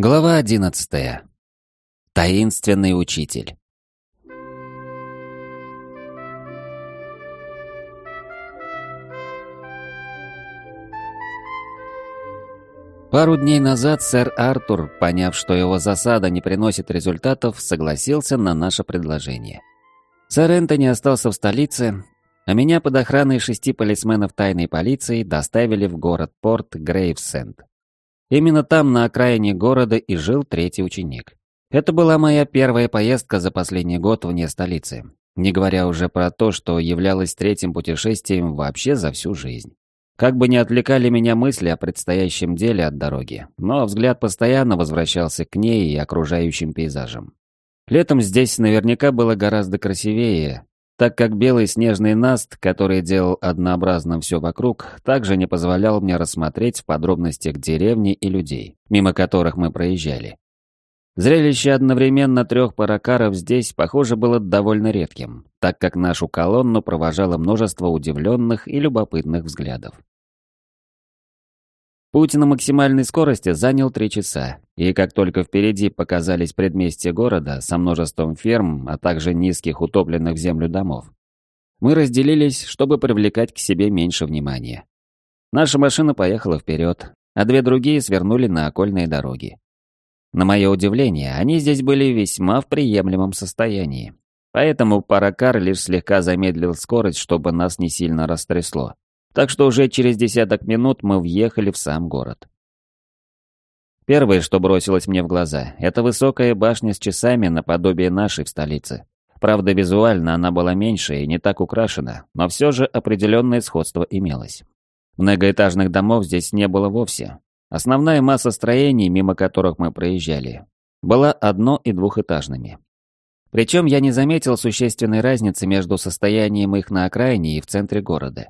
Глава одиннадцатая. Таинственный учитель. Пару дней назад сэр Артур, поняв, что его засада не приносит результатов, согласился на наше предложение. Сэр Энтони остался в столице, а меня под охраной шести полисменов тайной полиции доставили в город-порт Грейвсенд. Именно там, на окраине города, и жил третий ученик. Это была моя первая поездка за последний год вне столицы, не говоря уже про то, что являлось третьим путешествием вообще за всю жизнь. Как бы ни отвлекали меня мысли о предстоящем деле от дороги, но взгляд постоянно возвращался к ней и окружающим пейзажам. Летом здесь наверняка было гораздо красивее, так как белый снежный наст, который делал однообразным все вокруг, также не позволял мне рассмотреть в подробностях деревни и людей, мимо которых мы проезжали. Зрелище одновременно трех паракаров здесь, похоже, было довольно редким, так как нашу колонну провожало множество удивленных и любопытных взглядов. Путь на максимальной скорости занял три часа, и как только впереди показались предместья города со множеством ферм, а также низких утопленных в землю домов, мы разделились, чтобы привлекать к себе меньше внимания. Наша машина поехала вперед, а две другие свернули на окольные дороги. На мое удивление, они здесь были весьма в приемлемом состоянии. Поэтому паракар лишь слегка замедлил скорость, чтобы нас не сильно растрясло так что уже через десяток минут мы въехали в сам город. Первое, что бросилось мне в глаза, это высокая башня с часами наподобие нашей в столице. Правда, визуально она была меньше и не так украшена, но все же определенное сходство имелось. Многоэтажных домов здесь не было вовсе. Основная масса строений, мимо которых мы проезжали, была одно- и двухэтажными. Причем я не заметил существенной разницы между состоянием их на окраине и в центре города.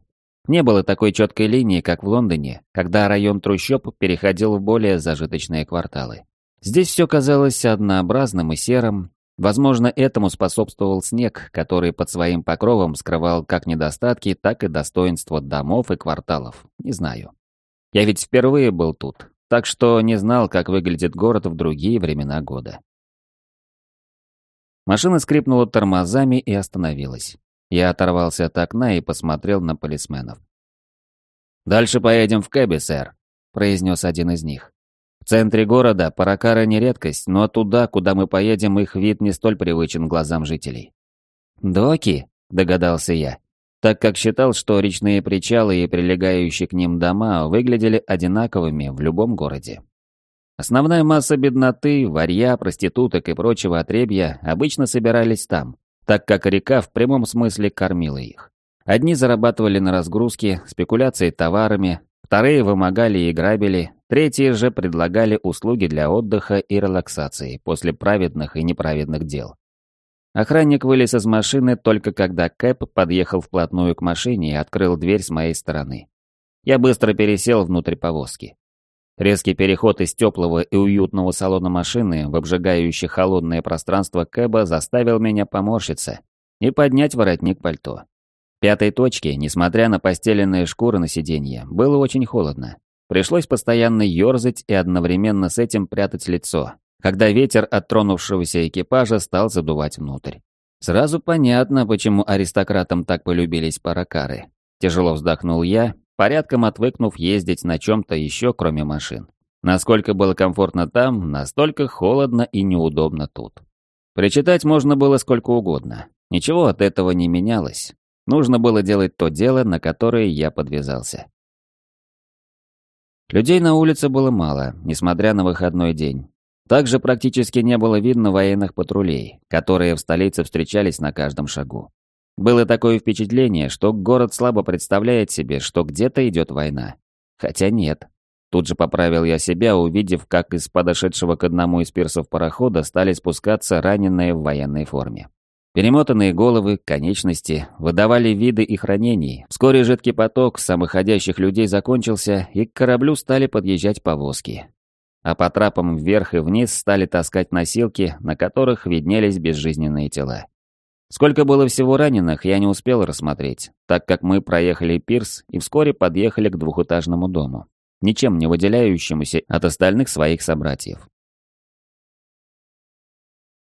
Не было такой четкой линии, как в Лондоне, когда район трущоб переходил в более зажиточные кварталы. Здесь все казалось однообразным и серым. Возможно, этому способствовал снег, который под своим покровом скрывал как недостатки, так и достоинства домов и кварталов. Не знаю. Я ведь впервые был тут, так что не знал, как выглядит город в другие времена года. Машина скрипнула тормозами и остановилась. Я оторвался от окна и посмотрел на полисменов. «Дальше поедем в Кэбби, сэр», — произнес один из них. «В центре города паракары не редкость, но туда, куда мы поедем, их вид не столь привычен глазам жителей». «Доки?» — догадался я, так как считал, что речные причалы и прилегающие к ним дома выглядели одинаковыми в любом городе. Основная масса бедноты, варья, проституток и прочего отребья обычно собирались там, так как река в прямом смысле кормила их. Одни зарабатывали на разгрузке, спекуляции товарами, вторые вымогали и грабили, третьи же предлагали услуги для отдыха и релаксации после праведных и неправедных дел. Охранник вылез из машины только когда Кэп подъехал вплотную к машине и открыл дверь с моей стороны. Я быстро пересел внутрь повозки. Резкий переход из теплого и уютного салона машины в обжигающее холодное пространство Кэба заставил меня поморщиться и поднять воротник пальто. Пятой точке, несмотря на постеленные шкуры на сиденье, было очень холодно. Пришлось постоянно ерзать и одновременно с этим прятать лицо, когда ветер от тронувшегося экипажа стал задувать внутрь. Сразу понятно, почему аристократам так полюбились паракары. Тяжело вздохнул я порядком отвыкнув ездить на чем-то еще, кроме машин. Насколько было комфортно там, настолько холодно и неудобно тут. Причитать можно было сколько угодно. Ничего от этого не менялось. Нужно было делать то дело, на которое я подвязался. Людей на улице было мало, несмотря на выходной день. Также практически не было видно военных патрулей, которые в столице встречались на каждом шагу. Было такое впечатление, что город слабо представляет себе, что где-то идет война. Хотя нет. Тут же поправил я себя, увидев, как из подошедшего к одному из пирсов парохода стали спускаться раненые в военной форме. Перемотанные головы, конечности выдавали виды их ранений. Вскоре жидкий поток самоходящих людей закончился, и к кораблю стали подъезжать повозки. А по трапам вверх и вниз стали таскать носилки, на которых виднелись безжизненные тела. Сколько было всего раненых, я не успел рассмотреть, так как мы проехали пирс и вскоре подъехали к двухэтажному дому, ничем не выделяющемуся от остальных своих собратьев.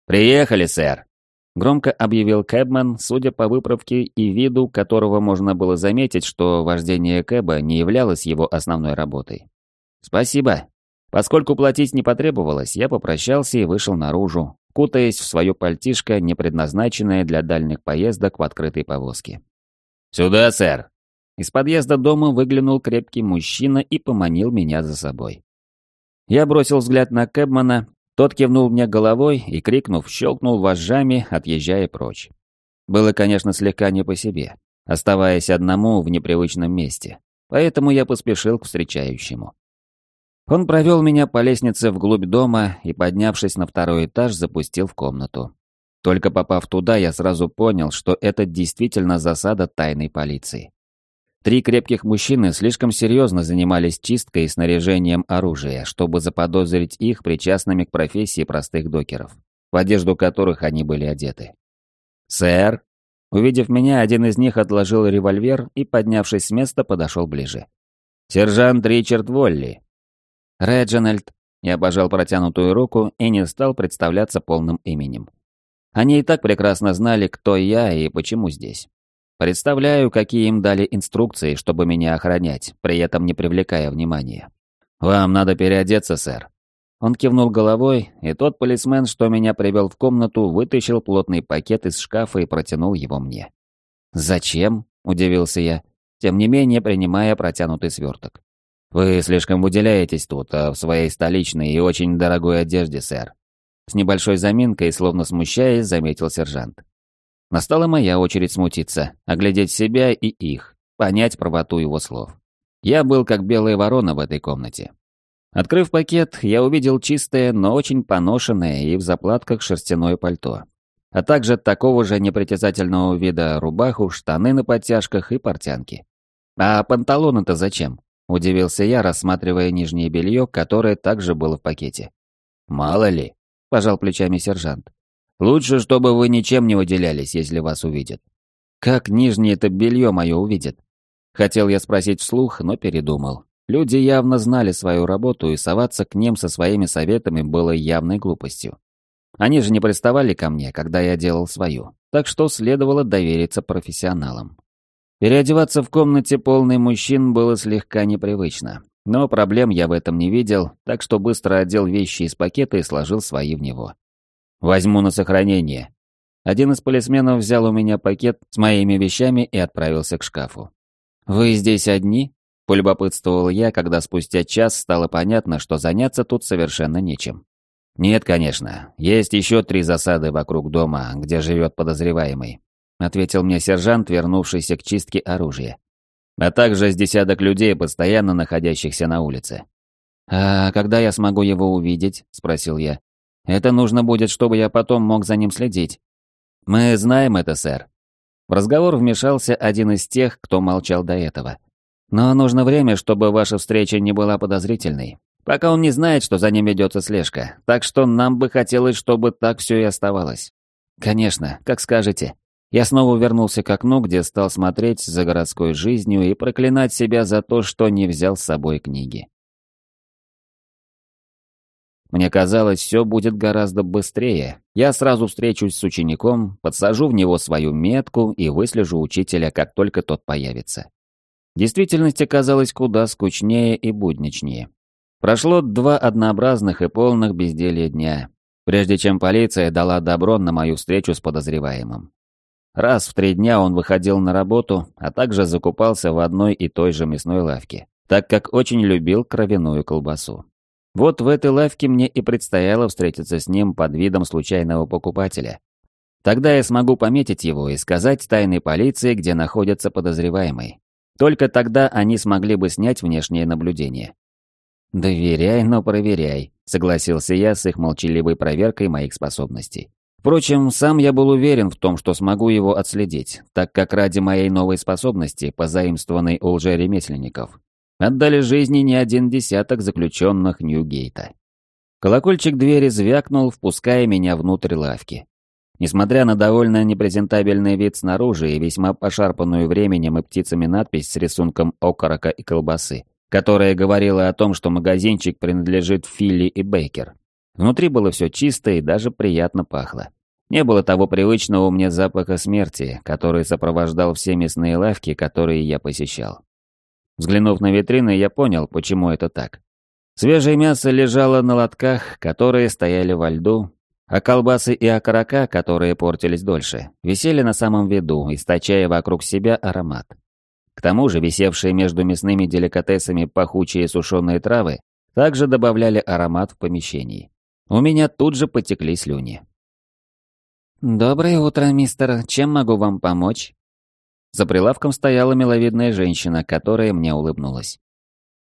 «Приехали, сэр!» Громко объявил Кэбман, судя по выправке и виду, которого можно было заметить, что вождение Кэба не являлось его основной работой. «Спасибо». Поскольку платить не потребовалось, я попрощался и вышел наружу, кутаясь в свое пальтишко, не предназначенное для дальних поездок в открытой повозке. «Сюда, сэр!» Из подъезда дома выглянул крепкий мужчина и поманил меня за собой. Я бросил взгляд на Кэбмана, тот кивнул мне головой и, крикнув, щелкнул вожжами, отъезжая прочь. Было, конечно, слегка не по себе, оставаясь одному в непривычном месте, поэтому я поспешил к встречающему. Он провел меня по лестнице вглубь дома и, поднявшись на второй этаж, запустил в комнату. Только попав туда, я сразу понял, что это действительно засада тайной полиции. Три крепких мужчины слишком серьезно занимались чисткой и снаряжением оружия, чтобы заподозрить их причастными к профессии простых докеров, в одежду которых они были одеты. «Сэр!» Увидев меня, один из них отложил револьвер и, поднявшись с места, подошел ближе. «Сержант Ричард Волли!» «Реджинальд!» Я пожал протянутую руку и не стал представляться полным именем. Они и так прекрасно знали, кто я и почему здесь. Представляю, какие им дали инструкции, чтобы меня охранять, при этом не привлекая внимания. «Вам надо переодеться, сэр». Он кивнул головой, и тот полисмен, что меня привел в комнату, вытащил плотный пакет из шкафа и протянул его мне. «Зачем?» – удивился я, тем не менее принимая протянутый сверток. «Вы слишком выделяетесь тут, а в своей столичной и очень дорогой одежде, сэр». С небольшой заминкой, словно смущаясь, заметил сержант. Настала моя очередь смутиться, оглядеть себя и их, понять правоту его слов. Я был как белая ворона в этой комнате. Открыв пакет, я увидел чистое, но очень поношенное и в заплатках шерстяное пальто, а также такого же непритязательного вида рубаху, штаны на подтяжках и портянки. «А панталоны-то зачем?» – удивился я, рассматривая нижнее белье, которое также было в пакете. «Мало ли», – пожал плечами сержант. Лучше, чтобы вы ничем не выделялись, если вас увидят. Как нижнее это белье мое увидят? Хотел я спросить вслух, но передумал. Люди явно знали свою работу, и соваться к ним со своими советами было явной глупостью. Они же не приставали ко мне, когда я делал свою, так что следовало довериться профессионалам. Переодеваться в комнате полный мужчин было слегка непривычно, но проблем я в этом не видел, так что быстро одел вещи из пакета и сложил свои в него. Возьму на сохранение. Один из полисменов взял у меня пакет с моими вещами и отправился к шкафу. «Вы здесь одни?» – полюбопытствовал я, когда спустя час стало понятно, что заняться тут совершенно нечем. «Нет, конечно. Есть еще три засады вокруг дома, где живет подозреваемый», – ответил мне сержант, вернувшийся к чистке оружия. «А также с десяток людей, постоянно находящихся на улице». «А когда я смогу его увидеть?» – спросил я. Это нужно будет, чтобы я потом мог за ним следить. Мы знаем это, сэр. В разговор вмешался один из тех, кто молчал до этого. Но нужно время, чтобы ваша встреча не была подозрительной. Пока он не знает, что за ним ведется слежка. Так что нам бы хотелось, чтобы так все и оставалось. Конечно, как скажете. Я снова вернулся к окну, где стал смотреть за городской жизнью и проклинать себя за то, что не взял с собой книги. Мне казалось, все будет гораздо быстрее. Я сразу встречусь с учеником, подсажу в него свою метку и выслежу учителя, как только тот появится. Действительность оказалась куда скучнее и будничнее. Прошло два однообразных и полных безделья дня, прежде чем полиция дала добро на мою встречу с подозреваемым. Раз в три дня он выходил на работу, а также закупался в одной и той же мясной лавке, так как очень любил кровяную колбасу. Вот в этой лавке мне и предстояло встретиться с ним под видом случайного покупателя. Тогда я смогу пометить его и сказать тайной полиции, где находится подозреваемый. Только тогда они смогли бы снять внешнее наблюдение. «Доверяй, но проверяй», — согласился я с их молчаливой проверкой моих способностей. Впрочем, сам я был уверен в том, что смогу его отследить, так как ради моей новой способности, позаимствованной у лжеремесленников, отдали жизни не один десяток заключенных Ньюгейта. Колокольчик двери звякнул, впуская меня внутрь лавки. Несмотря на довольно непрезентабельный вид снаружи и весьма пошарпанную временем и птицами надпись с рисунком окорока и колбасы, которая говорила о том, что магазинчик принадлежит Филли и Бейкер, Внутри было все чисто и даже приятно пахло. Не было того привычного мне запаха смерти, который сопровождал все мясные лавки, которые я посещал. Взглянув на витрины, я понял, почему это так. Свежее мясо лежало на лотках, которые стояли во льду, а колбасы и окорока, которые портились дольше, висели на самом виду, источая вокруг себя аромат. К тому же висевшие между мясными деликатесами пахучие сушеные травы также добавляли аромат в помещении. У меня тут же потекли слюни. «Доброе утро, мистер. Чем могу вам помочь?» За прилавком стояла миловидная женщина, которая мне улыбнулась.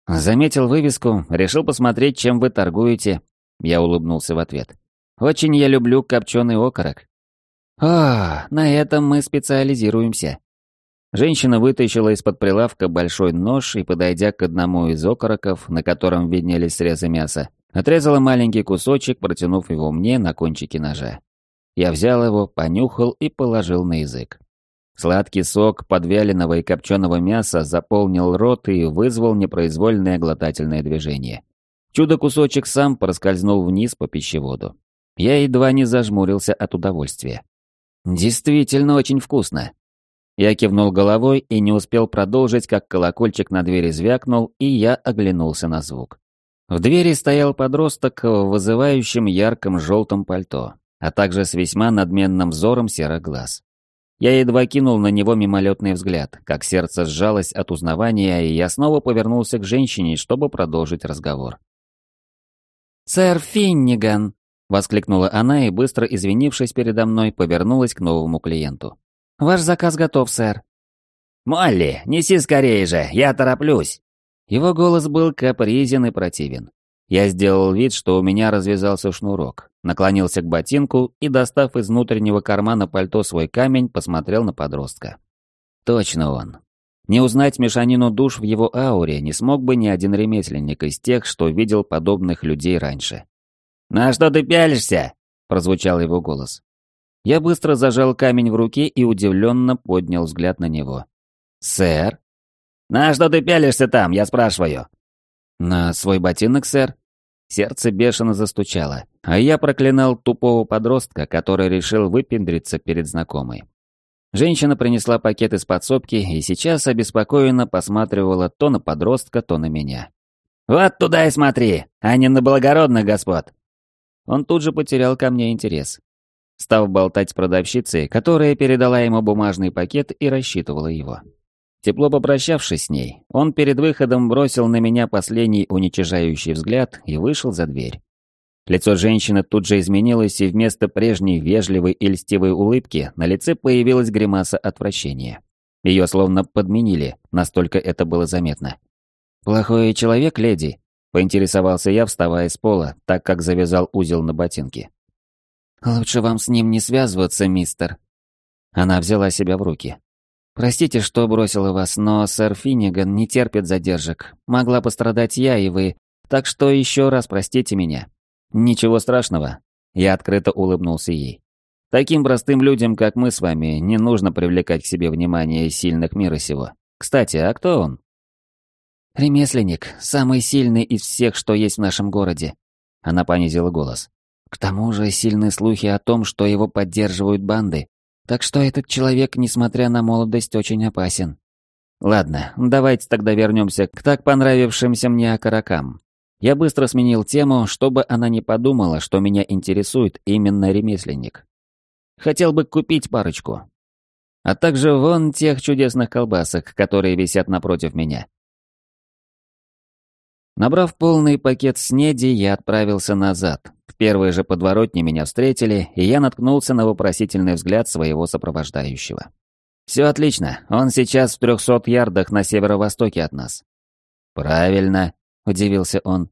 Заметил вывеску, решил посмотреть, чем вы торгуете. Я улыбнулся в ответ. Очень я люблю копченый окорок. А, на этом мы специализируемся. Женщина вытащила из-под прилавка большой нож и, подойдя к одному из окороков, на котором виднелись срезы мяса, отрезала маленький кусочек, протянув его мне на кончике ножа. Я взял его, понюхал и положил на язык. Сладкий сок подвяленного и копченого мяса заполнил рот и вызвал непроизвольное глотательное движение. Чудо-кусочек сам проскользнул вниз по пищеводу. Я едва не зажмурился от удовольствия. Действительно очень вкусно. Я кивнул головой и не успел продолжить, как колокольчик на двери звякнул, и я оглянулся на звук. В двери стоял подросток в вызывающем ярком желтом пальто а также с весьма надменным взором серых глаз. Я едва кинул на него мимолетный взгляд, как сердце сжалось от узнавания, и я снова повернулся к женщине, чтобы продолжить разговор. «Сэр Финниган!» — воскликнула она и, быстро извинившись передо мной, повернулась к новому клиенту. «Ваш заказ готов, сэр». «Молли, неси скорее же, я тороплюсь!» Его голос был капризен и противен. Я сделал вид, что у меня развязался шнурок, наклонился к ботинку и, достав из внутреннего кармана пальто свой камень, посмотрел на подростка. Точно он. Не узнать мешанину душ в его ауре не смог бы ни один ремесленник из тех, что видел подобных людей раньше. «На что ты пялишься?» – прозвучал его голос. Я быстро зажал камень в руке и удивленно поднял взгляд на него. «Сэр?» «На что ты пялишься там, я спрашиваю?» «На свой ботинок, сэр?» Сердце бешено застучало, а я проклинал тупого подростка, который решил выпендриться перед знакомой. Женщина принесла пакет из подсобки и сейчас обеспокоенно посматривала то на подростка, то на меня. «Вот туда и смотри, а не на благородных господ!» Он тут же потерял ко мне интерес. Став болтать с продавщицей, которая передала ему бумажный пакет и рассчитывала его. Тепло попрощавшись с ней, он перед выходом бросил на меня последний уничижающий взгляд и вышел за дверь. Лицо женщины тут же изменилось, и вместо прежней вежливой и льстивой улыбки на лице появилась гримаса отвращения. Ее словно подменили, настолько это было заметно. «Плохой человек, леди?» — поинтересовался я, вставая с пола, так как завязал узел на ботинке. «Лучше вам с ним не связываться, мистер». Она взяла себя в руки. «Простите, что бросила вас, но сэр Финниган не терпит задержек. Могла пострадать я и вы, так что еще раз простите меня». «Ничего страшного». Я открыто улыбнулся ей. «Таким простым людям, как мы с вами, не нужно привлекать к себе внимание сильных мира сего. Кстати, а кто он?» «Ремесленник, самый сильный из всех, что есть в нашем городе». Она понизила голос. «К тому же сильны слухи о том, что его поддерживают банды, так что этот человек, несмотря на молодость, очень опасен. Ладно, давайте тогда вернемся к так понравившимся мне окорокам. Я быстро сменил тему, чтобы она не подумала, что меня интересует именно ремесленник. Хотел бы купить парочку. А также вон тех чудесных колбасок, которые висят напротив меня. Набрав полный пакет снеди, я отправился назад. В первой же подворотне меня встретили, и я наткнулся на вопросительный взгляд своего сопровождающего. «Все отлично, он сейчас в трехсот ярдах на северо-востоке от нас». «Правильно», — удивился он.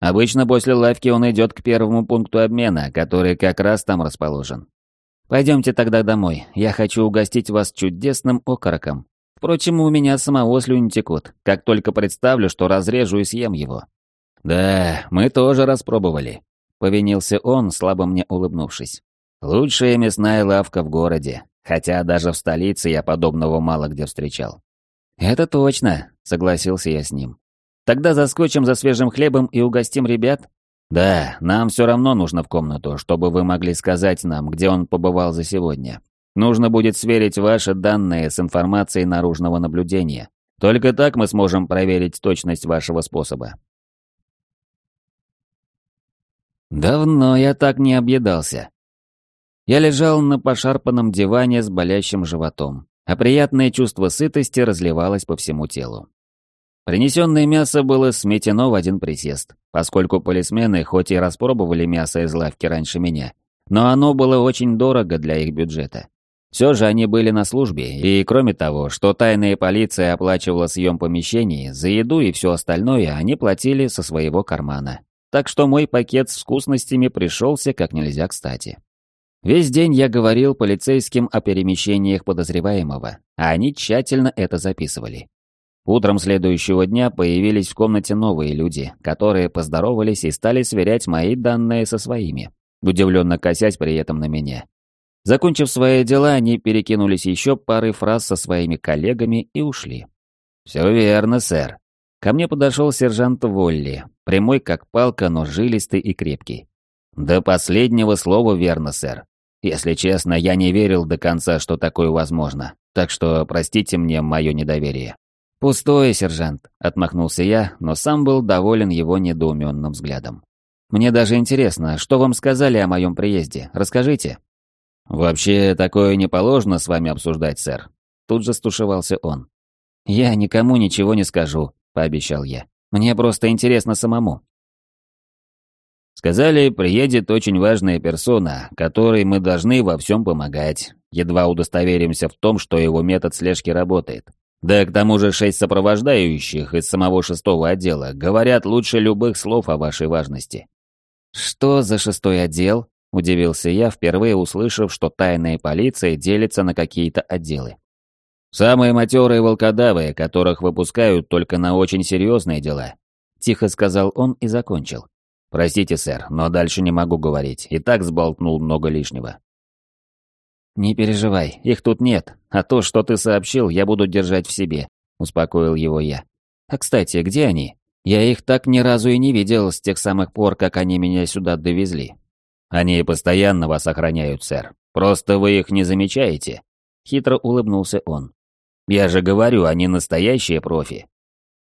«Обычно после лавки он идет к первому пункту обмена, который как раз там расположен. Пойдемте тогда домой, я хочу угостить вас чудесным окороком, Впрочем, у меня самого слюни текут, как только представлю, что разрежу и съем его. Да, мы тоже распробовали. Повинился он, слабо мне улыбнувшись. Лучшая мясная лавка в городе, хотя даже в столице я подобного мало где встречал. Это точно, согласился я с ним. Тогда заскочим за свежим хлебом и угостим ребят? «Да, нам все равно нужно в комнату, чтобы вы могли сказать нам, где он побывал за сегодня. Нужно будет сверить ваши данные с информацией наружного наблюдения. Только так мы сможем проверить точность вашего способа». Давно я так не объедался. Я лежал на пошарпанном диване с болящим животом, а приятное чувство сытости разливалось по всему телу. Принесенное мясо было сметено в один присест, поскольку полисмены хоть и распробовали мясо из лавки раньше меня, но оно было очень дорого для их бюджета. Все же они были на службе, и кроме того, что тайная полиция оплачивала съем помещений, за еду и все остальное они платили со своего кармана. Так что мой пакет с вкусностями пришелся как нельзя кстати. Весь день я говорил полицейским о перемещениях подозреваемого, а они тщательно это записывали. Утром следующего дня появились в комнате новые люди, которые поздоровались и стали сверять мои данные со своими, удивленно косясь при этом на меня. Закончив свои дела, они перекинулись еще парой фраз со своими коллегами и ушли. «Все верно, сэр». Ко мне подошел сержант Волли, прямой как палка, но жилистый и крепкий. «До последнего слова верно, сэр. Если честно, я не верил до конца, что такое возможно, так что простите мне мое недоверие». «Пустое, сержант», — отмахнулся я, но сам был доволен его недоуменным взглядом. «Мне даже интересно, что вам сказали о моем приезде? Расскажите». «Вообще, такое не положено с вами обсуждать, сэр». Тут же стушевался он. «Я никому ничего не скажу», — пообещал я. «Мне просто интересно самому». Сказали, приедет очень важная персона, которой мы должны во всем помогать. Едва удостоверимся в том, что его метод слежки работает. Да к тому же шесть сопровождающих из самого шестого отдела говорят лучше любых слов о вашей важности». «Что за шестой отдел?» – удивился я, впервые услышав, что тайная полиция делится на какие-то отделы. «Самые матерые волкодавы, которых выпускают только на очень серьезные дела», – тихо сказал он и закончил. «Простите, сэр, но дальше не могу говорить, и так сболтнул много лишнего». «Не переживай, их тут нет, а то, что ты сообщил, я буду держать в себе», — успокоил его я. «А кстати, где они? Я их так ни разу и не видел с тех самых пор, как они меня сюда довезли». «Они постоянно вас охраняют, сэр. Просто вы их не замечаете», — хитро улыбнулся он. «Я же говорю, они настоящие профи».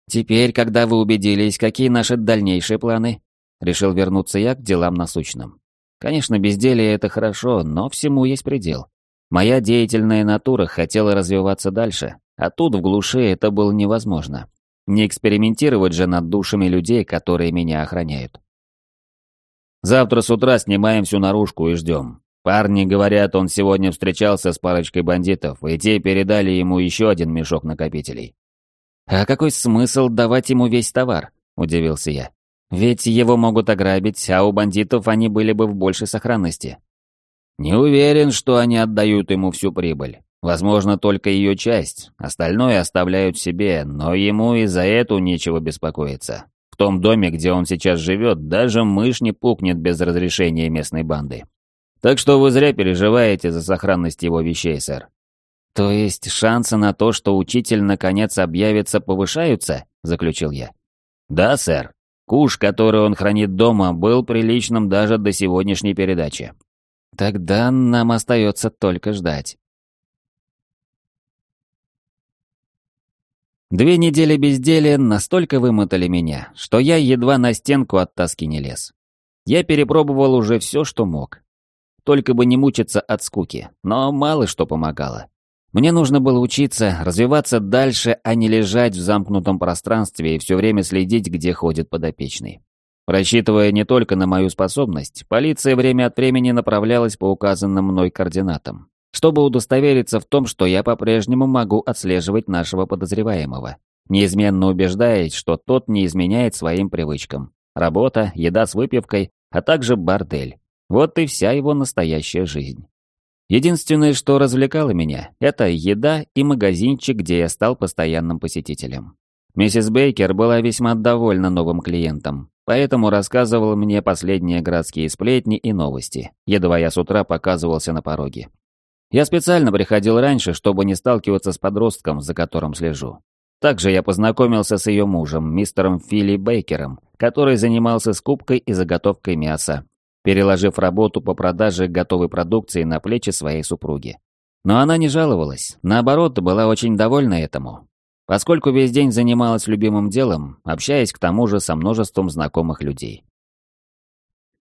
«Теперь, когда вы убедились, какие наши дальнейшие планы?» Решил вернуться я к делам насущным. Конечно, безделье — это хорошо, но всему есть предел. Моя деятельная натура хотела развиваться дальше, а тут в глуши это было невозможно. Не экспериментировать же над душами людей, которые меня охраняют. Завтра с утра снимаем всю наружку и ждем. Парни говорят, он сегодня встречался с парочкой бандитов, и те передали ему еще один мешок накопителей. «А какой смысл давать ему весь товар?» – удивился я. Ведь его могут ограбить, а у бандитов они были бы в большей сохранности. Не уверен, что они отдают ему всю прибыль. Возможно, только ее часть, остальное оставляют себе, но ему и за эту нечего беспокоиться. В том доме, где он сейчас живет, даже мышь не пукнет без разрешения местной банды. Так что вы зря переживаете за сохранность его вещей, сэр. То есть шансы на то, что учитель наконец объявится, повышаются, заключил я. Да, сэр. Куш, который он хранит дома, был приличным даже до сегодняшней передачи. Тогда нам остается только ждать. Две недели безделия настолько вымотали меня, что я едва на стенку от тоски не лез. Я перепробовал уже все, что мог. Только бы не мучиться от скуки, но мало что помогало. Мне нужно было учиться, развиваться дальше, а не лежать в замкнутом пространстве и все время следить, где ходит подопечный. Рассчитывая не только на мою способность, полиция время от времени направлялась по указанным мной координатам, чтобы удостовериться в том, что я по-прежнему могу отслеживать нашего подозреваемого, неизменно убеждаясь, что тот не изменяет своим привычкам. Работа, еда с выпивкой, а также бордель. Вот и вся его настоящая жизнь. Единственное, что развлекало меня, это еда и магазинчик, где я стал постоянным посетителем. Миссис Бейкер была весьма довольна новым клиентом, поэтому рассказывала мне последние городские сплетни и новости, едва я с утра показывался на пороге. Я специально приходил раньше, чтобы не сталкиваться с подростком, за которым слежу. Также я познакомился с ее мужем, мистером Филли Бейкером, который занимался скупкой и заготовкой мяса, переложив работу по продаже готовой продукции на плечи своей супруги. Но она не жаловалась, наоборот, была очень довольна этому, поскольку весь день занималась любимым делом, общаясь к тому же со множеством знакомых людей.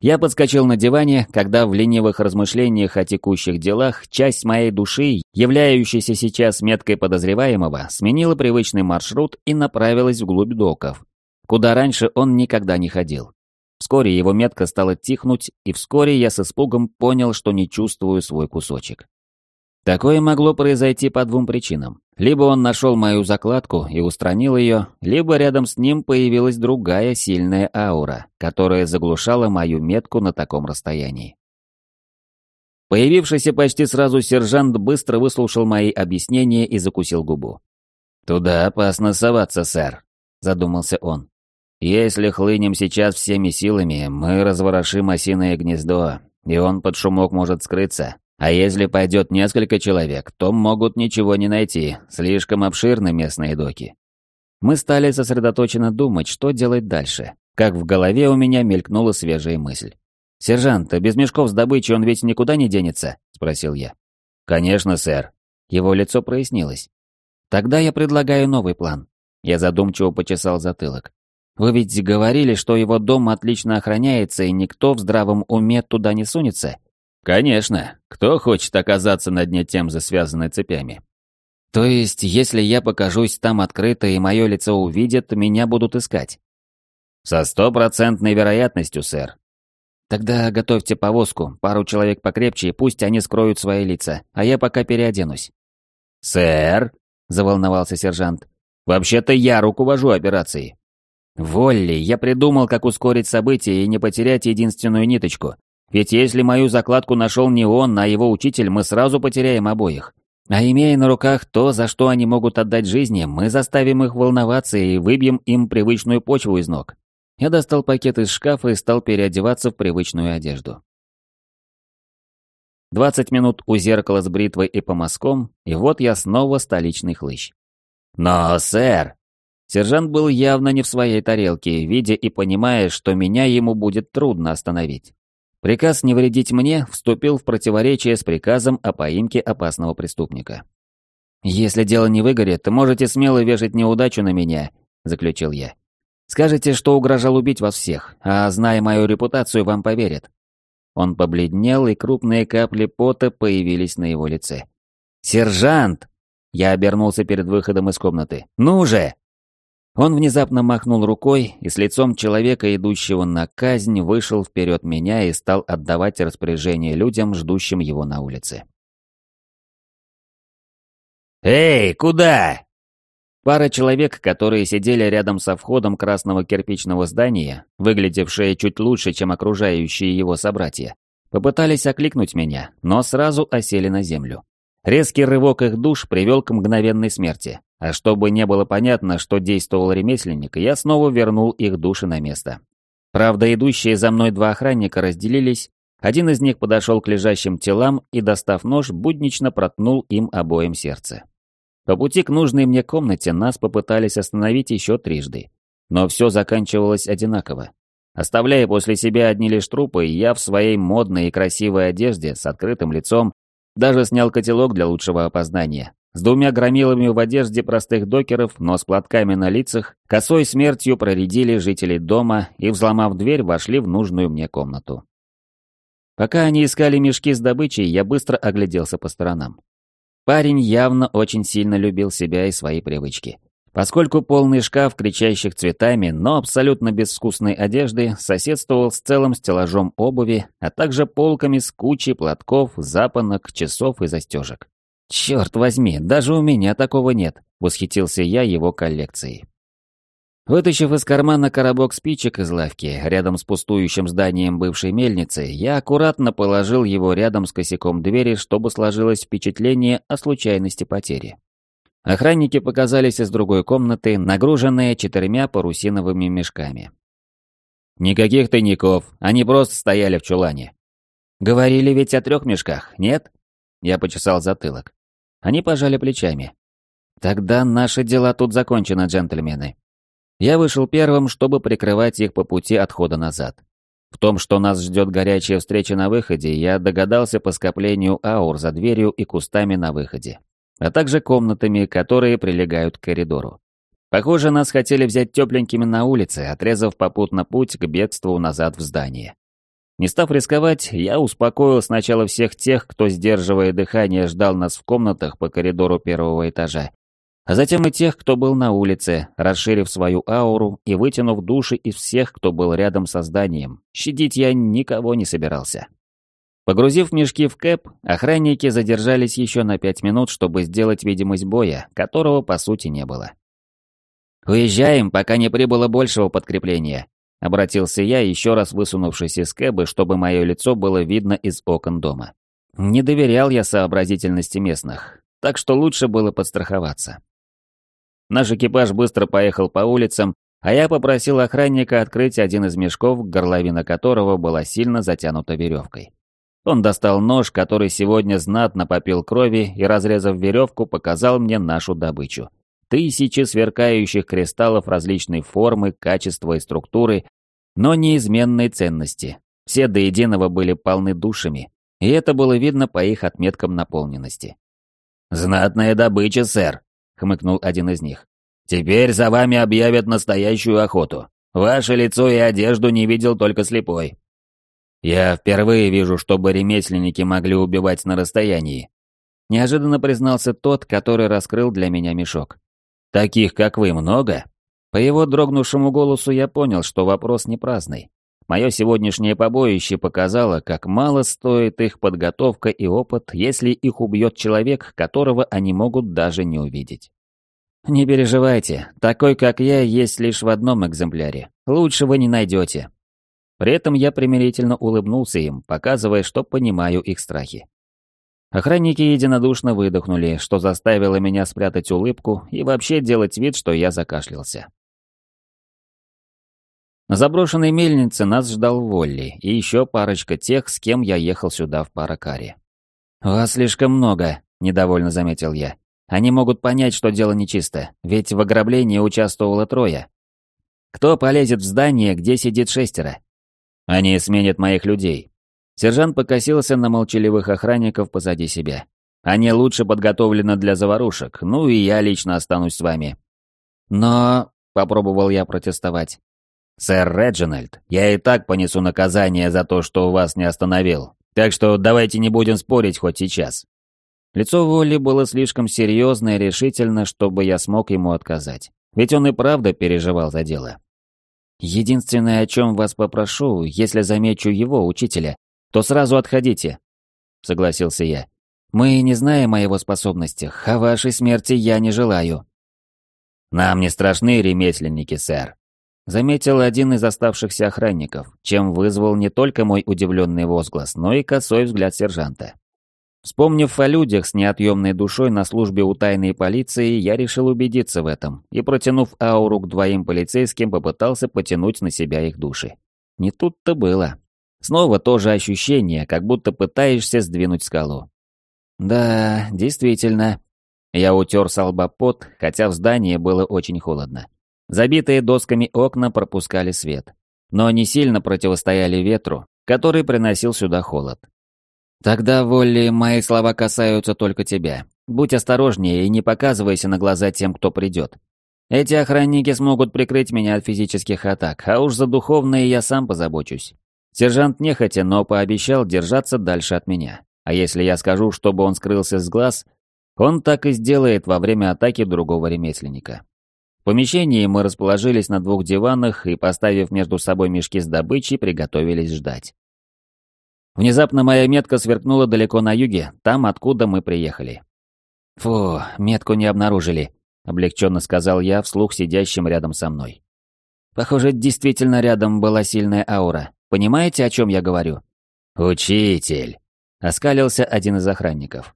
Я подскочил на диване, когда в ленивых размышлениях о текущих делах часть моей души, являющаяся сейчас меткой подозреваемого, сменила привычный маршрут и направилась вглубь доков, куда раньше он никогда не ходил. Вскоре его метка стала тихнуть, и вскоре я с испугом понял, что не чувствую свой кусочек. Такое могло произойти по двум причинам. Либо он нашел мою закладку и устранил ее, либо рядом с ним появилась другая сильная аура, которая заглушала мою метку на таком расстоянии. Появившийся почти сразу сержант быстро выслушал мои объяснения и закусил губу. «Туда опасно соваться, сэр», — задумался он. «Если хлынем сейчас всеми силами, мы разворошим осиное гнездо, и он под шумок может скрыться, а если пойдет несколько человек, то могут ничего не найти, слишком обширны местные доки. Мы стали сосредоточенно думать, что делать дальше, как в голове у меня мелькнула свежая мысль. «Сержант, а без мешков с добычей он ведь никуда не денется?» – спросил я. «Конечно, сэр». Его лицо прояснилось. «Тогда я предлагаю новый план». Я задумчиво почесал затылок. «Вы ведь говорили, что его дом отлично охраняется, и никто в здравом уме туда не сунется?» Конечно, кто хочет оказаться на дне Темзы, связанной цепями? То есть, если я покажусь там открыто и мое лицо увидят, меня будут искать? Со стопроцентной вероятностью, сэр. Тогда готовьте повозку, пару человек покрепче, пусть они скроют свои лица, а я пока переоденусь. Сэр, заволновался сержант. Вообще-то я руковожу операцией. Волли, я придумал, как ускорить события и не потерять единственную ниточку. Ведь если мою закладку нашел не он, а его учитель, мы сразу потеряем обоих. А имея на руках то, за что они могут отдать жизни, мы заставим их волноваться и выбьем им привычную почву из ног. Я достал пакет из шкафа и стал переодеваться в привычную одежду. 20 минут у зеркала с бритвой и помазком, и вот я снова столичный хлыщ. «Но, сэр!» Сержант был явно не в своей тарелке, видя и понимая, что меня ему будет трудно остановить. Приказ не вредить мне вступил в противоречие с приказом о поимке опасного преступника. «Если дело не выгорит, можете смело вешать неудачу на меня», — заключил я. «Скажете, что угрожал убить вас всех, а, зная мою репутацию, вам поверят». Он побледнел, и крупные капли пота появились на его лице. «Сержант!» Я обернулся перед выходом из комнаты. «Ну же!» Он внезапно махнул рукой и с лицом человека, идущего на казнь, вышел вперед меня и стал отдавать распоряжение людям, ждущим его на улице. «Эй, куда?» Пара человек, которые сидели рядом со входом красного кирпичного здания, выглядевшие чуть лучше, чем окружающие его собратья, попытались окликнуть меня, но сразу осели на землю. Резкий рывок их душ привел к мгновенной смерти, а чтобы не было понятно, что действовал ремесленник, я снова вернул их души на место. Правда, идущие за мной два охранника разделились, один из них подошел к лежащим телам и, достав нож, буднично проткнул им обоим сердце. По пути к нужной мне комнате нас попытались остановить еще трижды. Но все заканчивалось одинаково. Оставляя после себя одни лишь трупы, я в своей модной и красивой одежде с открытым лицом даже снял котелок для лучшего опознания, с двумя громилами в одежде простых докеров, но с платками на лицах, косой смертью проредили жителей дома и, взломав дверь, вошли в нужную мне комнату. Пока они искали мешки с добычей, я быстро огляделся по сторонам. Парень явно очень сильно любил себя и свои привычки. Поскольку полный шкаф кричащих цветами, но абсолютно безвкусной одежды соседствовал с целым стеллажом обуви, а также полками с кучей платков, запонок, часов и застежек. «Черт возьми, даже у меня такого нет», — восхитился я его коллекцией. Вытащив из кармана коробок спичек из лавки, рядом с пустующим зданием бывшей мельницы, я аккуратно положил его рядом с косяком двери, чтобы сложилось впечатление о случайности потери. Охранники показались из другой комнаты, нагруженные четырьмя парусиновыми мешками. «Никаких тайников, они просто стояли в чулане». «Говорили ведь о трех мешках, нет?» Я почесал затылок. Они пожали плечами. «Тогда наши дела тут закончены, джентльмены». Я вышел первым, чтобы прикрывать их по пути отхода назад. В том, что нас ждет горячая встреча на выходе, я догадался по скоплению аур за дверью и кустами на выходе, а также комнатами, которые прилегают к коридору. Похоже, нас хотели взять тепленькими на улице, отрезав попутно путь к бегству назад в здание. Не став рисковать, я успокоил сначала всех тех, кто, сдерживая дыхание, ждал нас в комнатах по коридору первого этажа, а затем и тех, кто был на улице, расширив свою ауру и вытянув души из всех, кто был рядом со зданием. Щадить я никого не собирался. Погрузив мешки в кэп, охранники задержались еще на пять минут, чтобы сделать видимость боя, которого по сути не было. «Уезжаем, пока не прибыло большего подкрепления», — обратился я, еще раз высунувшись из кэбы, чтобы мое лицо было видно из окон дома. Не доверял я сообразительности местных, так что лучше было подстраховаться. Наш экипаж быстро поехал по улицам, а я попросил охранника открыть один из мешков, горловина которого была сильно затянута веревкой. Он достал нож, который сегодня знатно попил крови и, разрезав веревку, показал мне нашу добычу. Тысячи сверкающих кристаллов различной формы, качества и структуры, но неизменной ценности. Все до единого были полны душами, и это было видно по их отметкам наполненности. «Знатная добыча, сэр», — хмыкнул один из них. «Теперь за вами объявят настоящую охоту. Ваше лицо и одежду не видел только слепой». «Я впервые вижу, чтобы ремесленники могли убивать на расстоянии», — неожиданно признался тот, который раскрыл для меня мешок. Таких, как вы, много? По его дрогнувшему голосу я понял, что вопрос не праздный. Мое сегодняшнее побоище показало, как мало стоит их подготовка и опыт, если их убьет человек, которого они могут даже не увидеть. Не переживайте, такой, как я, есть лишь в одном экземпляре. Лучше вы не найдете. При этом я примирительно улыбнулся им, показывая, что понимаю их страхи. Охранники единодушно выдохнули, что заставило меня спрятать улыбку и вообще делать вид, что я закашлялся. На заброшенной мельнице нас ждал Волли и еще парочка тех, с кем я ехал сюда в Паракаре. «Вас слишком много», — недовольно заметил я. «Они могут понять, что дело нечисто, ведь в ограблении участвовало трое. Кто полезет в здание, где сидит шестеро? Они сменят моих людей, Сержант покосился на молчаливых охранников позади себя. Они лучше подготовлены для заварушек, ну и я лично останусь с вами. Но... Попробовал я протестовать. «Сэр Реджинальд, я и так понесу наказание за то, что вас не остановил. Так что давайте не будем спорить хоть сейчас». Лицо Волли было слишком серьезно и решительно, чтобы я смог ему отказать. Ведь он и правда переживал за дело. «Единственное, о чем вас попрошу, если замечу его, учителя, то сразу отходите», — согласился я. «Мы не знаем о его способностях, а вашей смерти я не желаю». «Нам не страшны ремесленники, сэр», — заметил один из оставшихся охранников, чем вызвал не только мой удивленный возглас, но и косой взгляд сержанта. Вспомнив о людях с неотъемной душой на службе у тайной полиции, я решил убедиться в этом и, протянув ауру к двоим полицейским, попытался потянуть на себя их души. Не тут-то было. Снова то же ощущение, как будто пытаешься сдвинуть скалу. Да, действительно. Я утер с хотя в здании было очень холодно. Забитые досками окна пропускали свет, но не сильно противостояли ветру, который приносил сюда холод. Тогда, Волли, мои слова касаются только тебя. Будь осторожнее и не показывайся на глаза тем, кто придет. Эти охранники смогут прикрыть меня от физических атак, а уж за духовные я сам позабочусь. Сержант нехотя, но пообещал держаться дальше от меня. А если я скажу, чтобы он скрылся с глаз, он так и сделает во время атаки другого ремесленника. В помещении мы расположились на двух диванах и, поставив между собой мешки с добычей, приготовились ждать. Внезапно моя метка сверкнула далеко на юге, там, откуда мы приехали. «Фу, метку не обнаружили», — облегченно сказал я вслух сидящим рядом со мной. Похоже, действительно рядом была сильная аура. Понимаете, о чем я говорю?» «Учитель!» — оскалился один из охранников.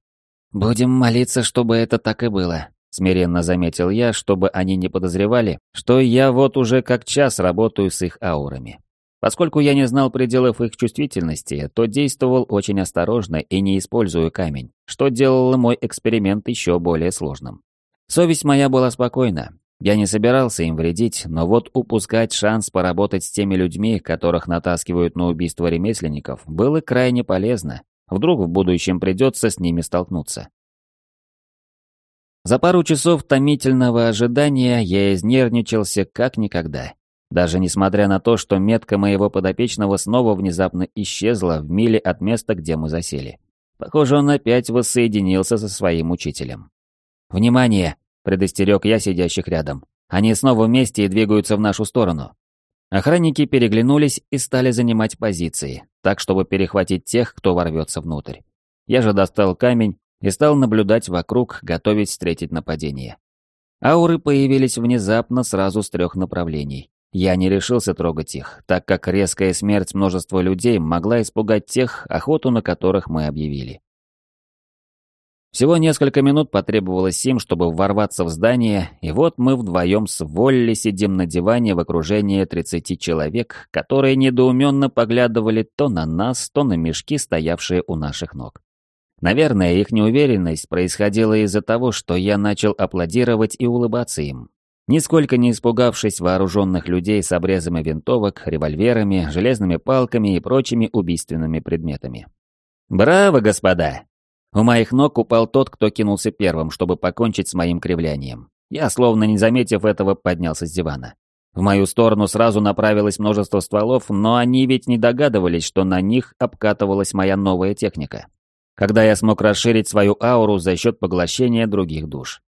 «Будем молиться, чтобы это так и было», — смиренно заметил я, чтобы они не подозревали, что я вот уже как час работаю с их аурами. Поскольку я не знал пределов их чувствительности, то действовал очень осторожно и не используя камень, что делало мой эксперимент еще более сложным. Совесть моя была спокойна. Я не собирался им вредить, но вот упускать шанс поработать с теми людьми, которых натаскивают на убийство ремесленников, было крайне полезно. Вдруг в будущем придется с ними столкнуться. За пару часов томительного ожидания я изнервничался как никогда. Даже несмотря на то, что метка моего подопечного снова внезапно исчезла в миле от места, где мы засели. Похоже, он опять воссоединился со своим учителем. «Внимание!» – предостерег я сидящих рядом. «Они снова вместе и двигаются в нашу сторону». Охранники переглянулись и стали занимать позиции, так, чтобы перехватить тех, кто ворвется внутрь. Я же достал камень и стал наблюдать вокруг, готовясь встретить нападение. Ауры появились внезапно сразу с трех направлений. Я не решился трогать их, так как резкая смерть множества людей могла испугать тех, охоту на которых мы объявили. Всего несколько минут потребовалось им, чтобы ворваться в здание, и вот мы вдвоем с Волли сидим на диване в окружении 30 человек, которые недоуменно поглядывали то на нас, то на мешки, стоявшие у наших ног. Наверное, их неуверенность происходила из-за того, что я начал аплодировать и улыбаться им, Нисколько не испугавшись вооруженных людей с обрезами винтовок, револьверами, железными палками и прочими убийственными предметами. «Браво, господа!» У моих ног упал тот, кто кинулся первым, чтобы покончить с моим кривлянием. Я, словно не заметив этого, поднялся с дивана. В мою сторону сразу направилось множество стволов, но они ведь не догадывались, что на них обкатывалась моя новая техника. Когда я смог расширить свою ауру за счет поглощения других душ.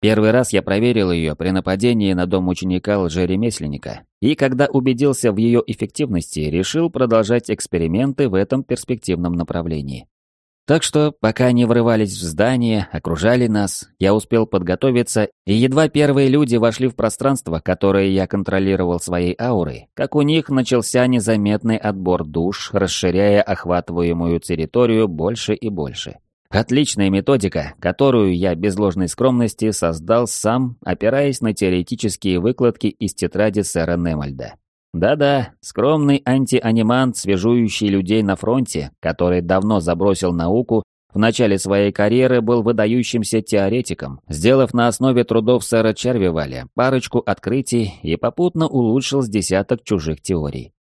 Первый раз я проверил ее при нападении на дом ученика лжеремесленника, и когда убедился в ее эффективности, решил продолжать эксперименты в этом перспективном направлении. Так что, пока они врывались в здание, окружали нас, я успел подготовиться, и едва первые люди вошли в пространство, которое я контролировал своей аурой, как у них начался незаметный отбор душ, расширяя охватываемую территорию больше и больше. Отличная методика, которую я без ложной скромности создал сам, опираясь на теоретические выкладки из тетради сэра Немальда. Да-да, скромный антианимант, свяжующий людей на фронте, который давно забросил науку, в начале своей карьеры был выдающимся теоретиком, сделав на основе трудов сэра Червиваля парочку открытий и попутно улучшил с десяток чужих теорий.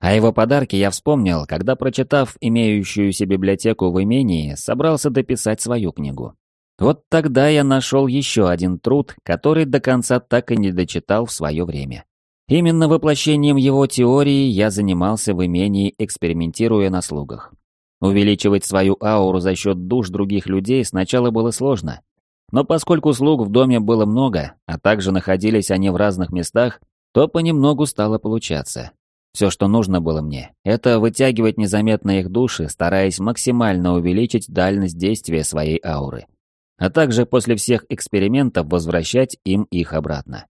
А его подарки я вспомнил, когда, прочитав имеющуюся библиотеку в имении, собрался дописать свою книгу. Вот тогда я нашел еще один труд, который до конца так и не дочитал в свое время. Именно воплощением его теории я занимался в имении, экспериментируя на слугах. Увеличивать свою ауру за счет душ других людей сначала было сложно. Но поскольку слуг в доме было много, а также находились они в разных местах, то понемногу стало получаться. Все, что нужно было мне, это вытягивать незаметно их души, стараясь максимально увеличить дальность действия своей ауры. А также после всех экспериментов возвращать им их обратно.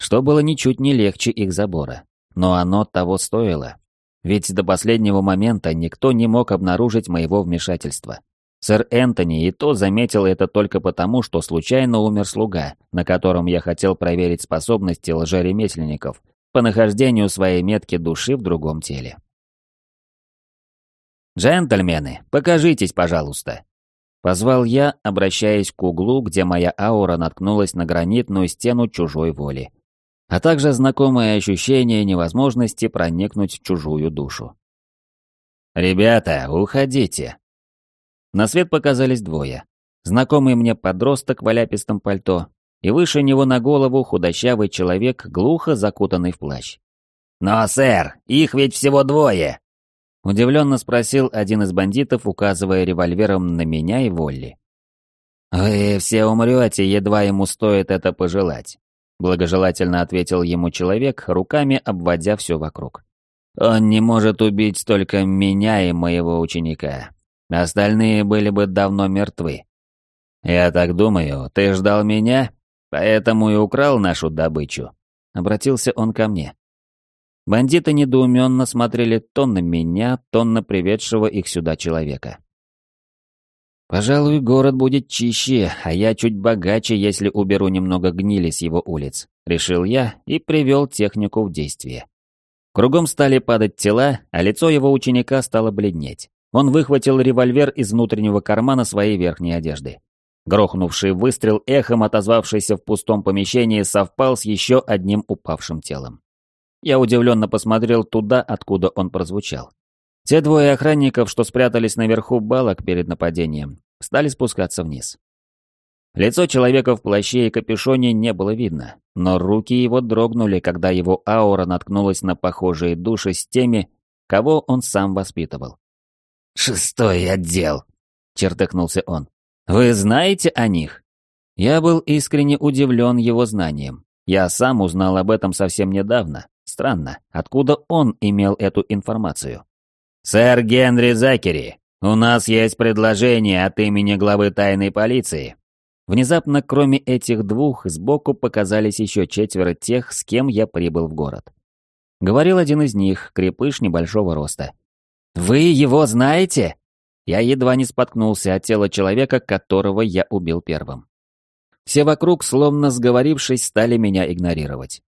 Что было ничуть не легче их забора. Но оно того стоило. Ведь до последнего момента никто не мог обнаружить моего вмешательства. Сэр Энтони и то заметил это только потому, что случайно умер слуга, на котором я хотел проверить способности лжеремесленников, по нахождению своей метки души в другом теле. «Джентльмены, покажитесь, пожалуйста!» Позвал я, обращаясь к углу, где моя аура наткнулась на гранитную стену чужой воли, а также знакомое ощущение невозможности проникнуть в чужую душу. «Ребята, уходите!» На свет показались двое. Знакомый мне подросток в аляпистом пальто и выше него на голову худощавый человек, глухо закутанный в плащ. «Но, сэр, их ведь всего двое!» Удивленно спросил один из бандитов, указывая револьвером на меня и Волли. «Вы все умрете, едва ему стоит это пожелать», благожелательно ответил ему человек, руками обводя все вокруг. «Он не может убить только меня и моего ученика. Остальные были бы давно мертвы. Я так думаю, ты ждал меня?» Поэтому и украл нашу добычу. Обратился он ко мне. Бандиты недоуменно смотрели то на меня, то на приведшего их сюда человека. «Пожалуй, город будет чище, а я чуть богаче, если уберу немного гнили с его улиц», — решил я и привел технику в действие. Кругом стали падать тела, а лицо его ученика стало бледнеть. Он выхватил револьвер из внутреннего кармана своей верхней одежды. Грохнувший выстрел, эхом отозвавшийся в пустом помещении, совпал с еще одним упавшим телом. Я удивленно посмотрел туда, откуда он прозвучал. Те двое охранников, что спрятались наверху балок перед нападением, стали спускаться вниз. Лицо человека в плаще и капюшоне не было видно, но руки его дрогнули, когда его аура наткнулась на похожие души с теми, кого он сам воспитывал. «Шестой отдел», — чертыхнулся он. «Вы знаете о них?» Я был искренне удивлен его знанием. Я сам узнал об этом совсем недавно. Странно, откуда он имел эту информацию? «Сэр Генри Закери, у нас есть предложение от имени главы тайной полиции». Внезапно, кроме этих двух, сбоку показались еще четверо тех, с кем я прибыл в город. Говорил один из них, крепыш небольшого роста. «Вы его знаете?» Я едва не споткнулся от тела человека, которого я убил первым. Все вокруг, словно сговорившись, стали меня игнорировать.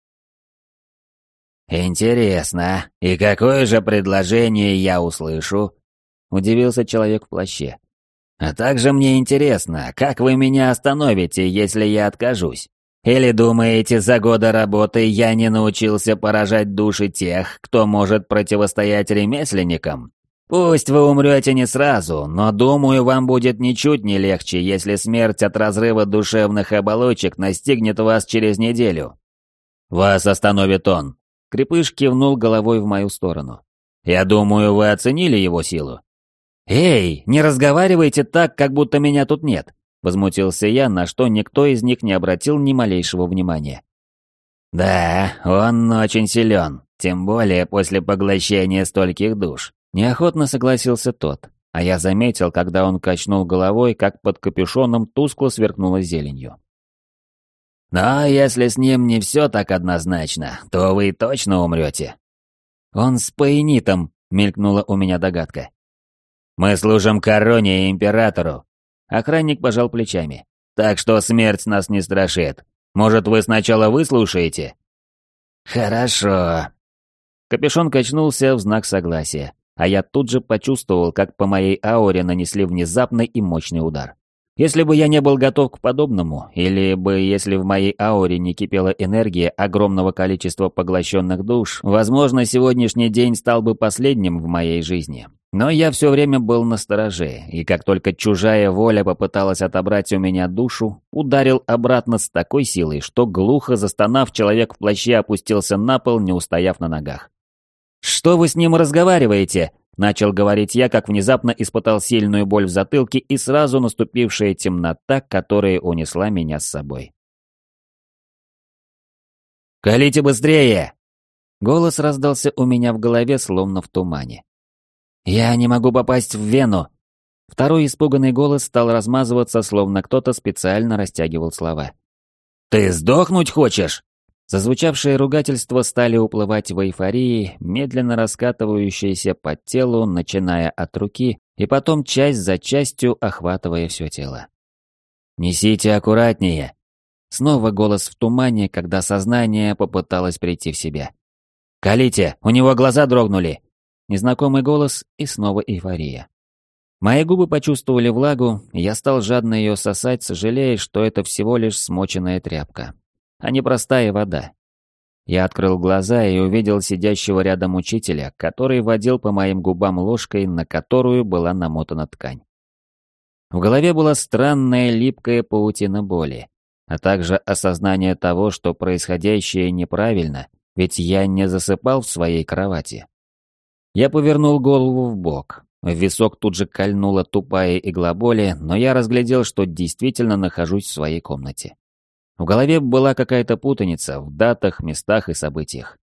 «Интересно, и какое же предложение я услышу?» — удивился человек в плаще. «А также мне интересно, как вы меня остановите, если я откажусь? Или думаете, за годы работы я не научился поражать души тех, кто может противостоять ремесленникам? Пусть вы умрете не сразу, но думаю, вам будет ничуть не легче, если смерть от разрыва душевных оболочек настигнет вас через неделю. Вас остановит он. Крепыш кивнул головой в мою сторону. Я думаю, вы оценили его силу. Эй, не разговаривайте так, как будто меня тут нет. Возмутился я, на что никто из них не обратил ни малейшего внимания. Да, он очень силен, тем более после поглощения стольких душ. Неохотно согласился тот, а я заметил, когда он качнул головой, как под капюшоном тускло сверкнуло зеленью. «Но если с ним не все так однозначно, то вы точно умрете». «Он с паинитом», — мелькнула у меня догадка. «Мы служим короне и императору». Охранник пожал плечами. «Так что смерть нас не страшит. Может, вы сначала выслушаете?» «Хорошо». Капюшон качнулся в знак согласия а я тут же почувствовал, как по моей ауре нанесли внезапный и мощный удар. Если бы я не был готов к подобному, или бы если в моей ауре не кипела энергия огромного количества поглощенных душ, возможно, сегодняшний день стал бы последним в моей жизни. Но я все время был на стороже, и как только чужая воля попыталась отобрать у меня душу, ударил обратно с такой силой, что глухо застонав, человек в плаще опустился на пол, не устояв на ногах. «Что вы с ним разговариваете?» Начал говорить я, как внезапно испытал сильную боль в затылке и сразу наступившая темнота, которая унесла меня с собой. «Колите быстрее!» Голос раздался у меня в голове, словно в тумане. «Я не могу попасть в вену!» Второй испуганный голос стал размазываться, словно кто-то специально растягивал слова. «Ты сдохнуть хочешь?» Зазвучавшие ругательства стали уплывать в эйфории, медленно раскатывающиеся по телу, начиная от руки, и потом часть за частью охватывая все тело. «Несите аккуратнее!» Снова голос в тумане, когда сознание попыталось прийти в себя. «Калите, у него глаза дрогнули!» Незнакомый голос и снова эйфория. Мои губы почувствовали влагу, я стал жадно ее сосать, сожалея, что это всего лишь смоченная тряпка а не простая вода. Я открыл глаза и увидел сидящего рядом учителя, который водил по моим губам ложкой, на которую была намотана ткань. В голове была странная липкая паутина боли, а также осознание того, что происходящее неправильно, ведь я не засыпал в своей кровати. Я повернул голову в бок. В висок тут же кольнула тупая игла боли, но я разглядел, что действительно нахожусь в своей комнате. В голове была какая-то путаница в датах, местах и событиях.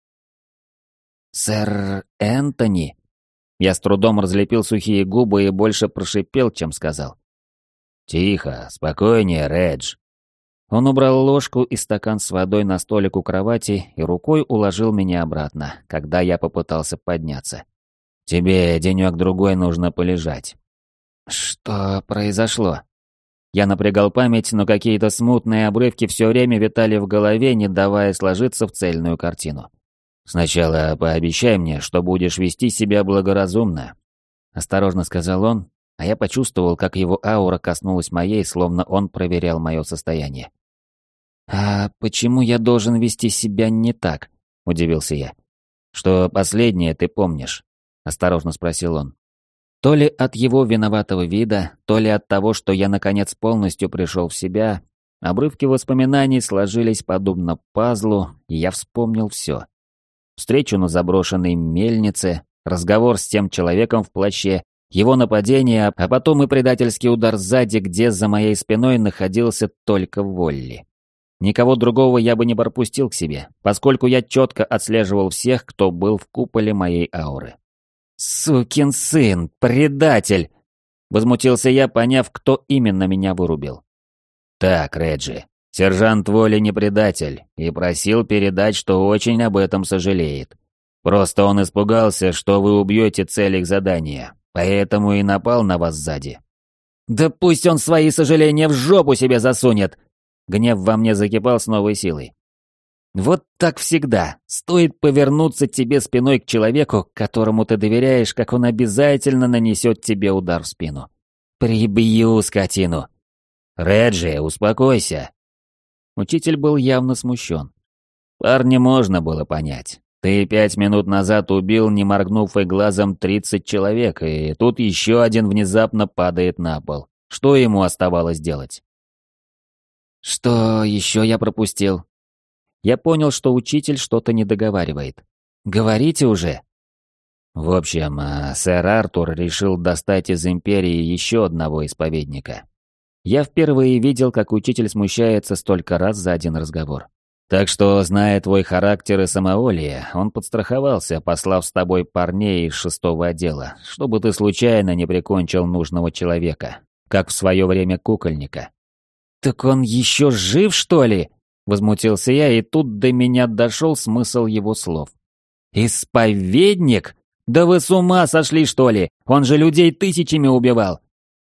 «Сэр Энтони?» Я с трудом разлепил сухие губы и больше прошипел, чем сказал. «Тихо, спокойнее, Редж». Он убрал ложку и стакан с водой на столик у кровати и рукой уложил меня обратно, когда я попытался подняться. «Тебе денек-другой нужно полежать». «Что произошло?» Я напрягал память, но какие-то смутные обрывки все время витали в голове, не давая сложиться в цельную картину. «Сначала пообещай мне, что будешь вести себя благоразумно», — осторожно сказал он, а я почувствовал, как его аура коснулась моей, словно он проверял мое состояние. «А почему я должен вести себя не так?» — удивился я. «Что последнее ты помнишь?» — осторожно спросил он. То ли от его виноватого вида, то ли от того, что я наконец полностью пришел в себя, обрывки воспоминаний сложились подобно пазлу, и я вспомнил все. Встречу на заброшенной мельнице, разговор с тем человеком в плаще, его нападение, а потом и предательский удар сзади, где за моей спиной находился только Волли. Никого другого я бы не пропустил к себе, поскольку я четко отслеживал всех, кто был в куполе моей ауры. «Сукин сын, предатель!» Возмутился я, поняв, кто именно меня вырубил. «Так, Реджи, сержант Воли не предатель и просил передать, что очень об этом сожалеет. Просто он испугался, что вы убьете цель их задания, поэтому и напал на вас сзади». «Да пусть он свои сожаления в жопу себе засунет!» Гнев во мне закипал с новой силой. Вот так всегда. Стоит повернуться тебе спиной к человеку, которому ты доверяешь, как он обязательно нанесет тебе удар в спину. Прибью скотину. Реджи, успокойся. Учитель был явно смущен. Парня можно было понять. Ты пять минут назад убил, не моргнув и глазом, тридцать человек, и тут еще один внезапно падает на пол. Что ему оставалось делать? Что еще я пропустил? Я понял, что учитель что-то не договаривает. «Говорите уже!» В общем, а, сэр Артур решил достать из Империи еще одного исповедника. Я впервые видел, как учитель смущается столько раз за один разговор. Так что, зная твой характер и самоволие, он подстраховался, послав с тобой парней из шестого отдела, чтобы ты случайно не прикончил нужного человека, как в свое время кукольника. «Так он еще жив, что ли?» Возмутился я, и тут до меня дошел смысл его слов. «Исповедник? Да вы с ума сошли, что ли? Он же людей тысячами убивал!»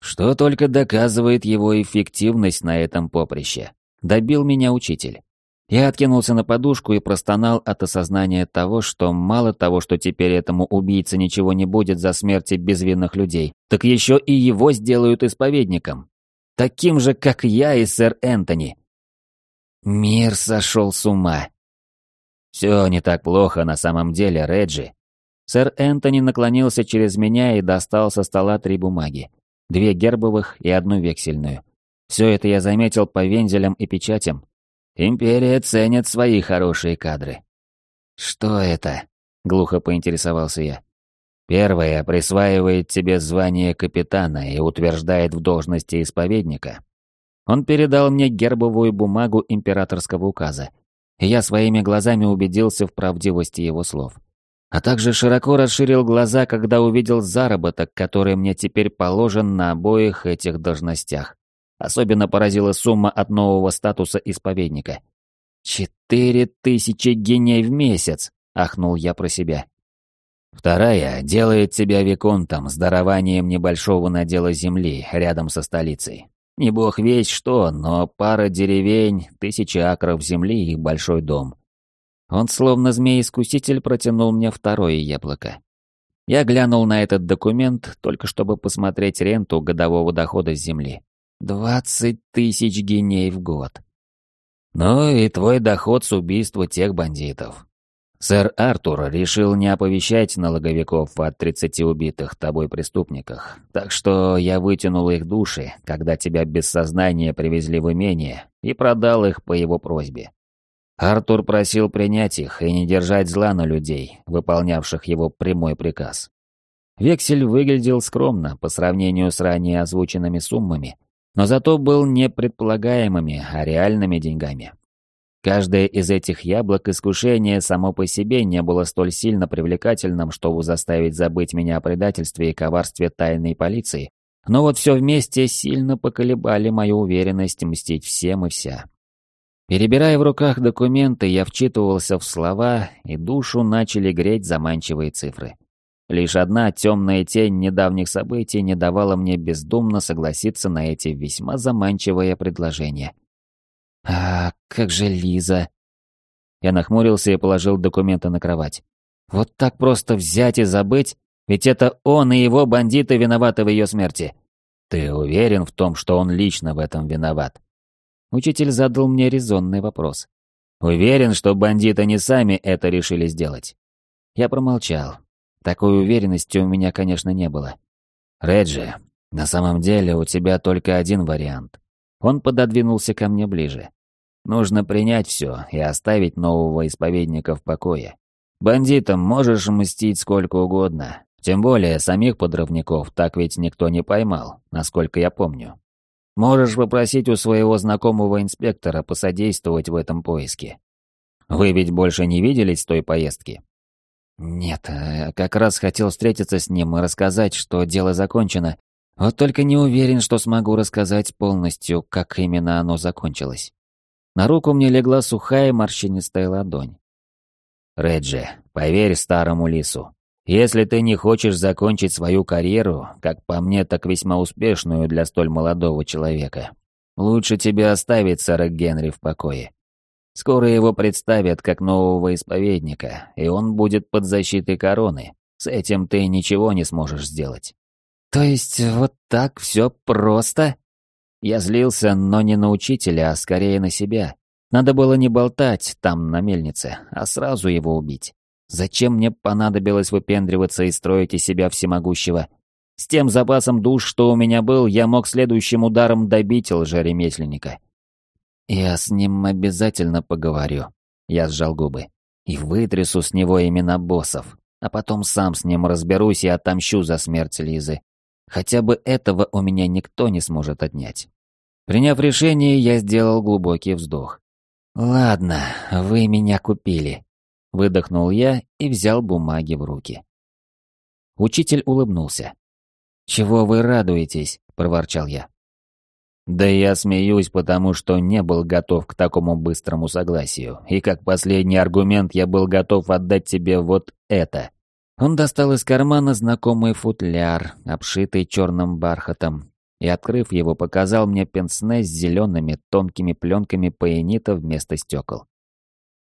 Что только доказывает его эффективность на этом поприще. Добил меня учитель. Я откинулся на подушку и простонал от осознания того, что мало того, что теперь этому убийце ничего не будет за смерти безвинных людей, так еще и его сделают исповедником. Таким же, как я и сэр Энтони. Мир сошел с ума. Все не так плохо на самом деле, Реджи. Сэр Энтони наклонился через меня и достал со стола три бумаги. Две гербовых и одну вексельную. Все это я заметил по вензелям и печатям. Империя ценит свои хорошие кадры. Что это? Глухо поинтересовался я. Первое присваивает тебе звание капитана и утверждает в должности исповедника. Он передал мне гербовую бумагу императорского указа, и я своими глазами убедился в правдивости его слов. А также широко расширил глаза, когда увидел заработок, который мне теперь положен на обоих этих должностях. Особенно поразила сумма от нового статуса исповедника. «Четыре тысячи геней в месяц!» — ахнул я про себя. Вторая делает тебя виконтом с дарованием небольшого надела земли рядом со столицей. Не бог весь что, но пара деревень, тысячи акров земли и большой дом. Он словно змей-искуситель протянул мне второе яблоко. Я глянул на этот документ, только чтобы посмотреть ренту годового дохода с земли. Двадцать тысяч геней в год. Ну и твой доход с убийства тех бандитов. Сэр Артур решил не оповещать налоговиков о 30 убитых тобой преступниках, так что я вытянул их души, когда тебя без сознания привезли в имение, и продал их по его просьбе. Артур просил принять их и не держать зла на людей, выполнявших его прямой приказ. Вексель выглядел скромно по сравнению с ранее озвученными суммами, но зато был не предполагаемыми, а реальными деньгами. Каждое из этих яблок искушения само по себе не было столь сильно привлекательным, чтобы заставить забыть меня о предательстве и коварстве тайной полиции, но вот все вместе сильно поколебали мою уверенность мстить всем и вся. Перебирая в руках документы, я вчитывался в слова, и душу начали греть заманчивые цифры. Лишь одна темная тень недавних событий не давала мне бездумно согласиться на эти весьма заманчивые предложения. А как же Лиза? Я нахмурился и положил документы на кровать. Вот так просто взять и забыть? Ведь это он и его бандиты виноваты в ее смерти. Ты уверен в том, что он лично в этом виноват? Учитель задал мне резонный вопрос. Уверен, что бандиты не сами это решили сделать. Я промолчал. Такой уверенности у меня, конечно, не было. Реджи, на самом деле у тебя только один вариант. Он пододвинулся ко мне ближе. Нужно принять все и оставить нового исповедника в покое. Бандитам можешь мстить сколько угодно, тем более самих подрывников так ведь никто не поймал, насколько я помню. Можешь попросить у своего знакомого инспектора посодействовать в этом поиске. Вы ведь больше не виделись с той поездки? Нет, э, как раз хотел встретиться с ним и рассказать, что дело закончено. Вот только не уверен, что смогу рассказать полностью, как именно оно закончилось. На руку мне легла сухая морщинистая ладонь. «Реджи, поверь старому лису. Если ты не хочешь закончить свою карьеру, как по мне, так весьма успешную для столь молодого человека, лучше тебе оставить сэра Генри в покое. Скоро его представят как нового исповедника, и он будет под защитой короны. С этим ты ничего не сможешь сделать». «То есть вот так все просто?» Я злился, но не на учителя, а скорее на себя. Надо было не болтать там, на мельнице, а сразу его убить. Зачем мне понадобилось выпендриваться и строить из себя всемогущего? С тем запасом душ, что у меня был, я мог следующим ударом добить лжеремесленника. Я с ним обязательно поговорю. Я сжал губы. И вытрясу с него имена боссов. А потом сам с ним разберусь и отомщу за смерть Лизы. Хотя бы этого у меня никто не сможет отнять. Приняв решение, я сделал глубокий вздох. «Ладно, вы меня купили», — выдохнул я и взял бумаги в руки. Учитель улыбнулся. «Чего вы радуетесь?» — проворчал я. «Да я смеюсь, потому что не был готов к такому быстрому согласию, и как последний аргумент я был готов отдать тебе вот это». Он достал из кармана знакомый футляр, обшитый черным бархатом, и, открыв его, показал мне пенсне с зелеными тонкими пленками паенита вместо стекол.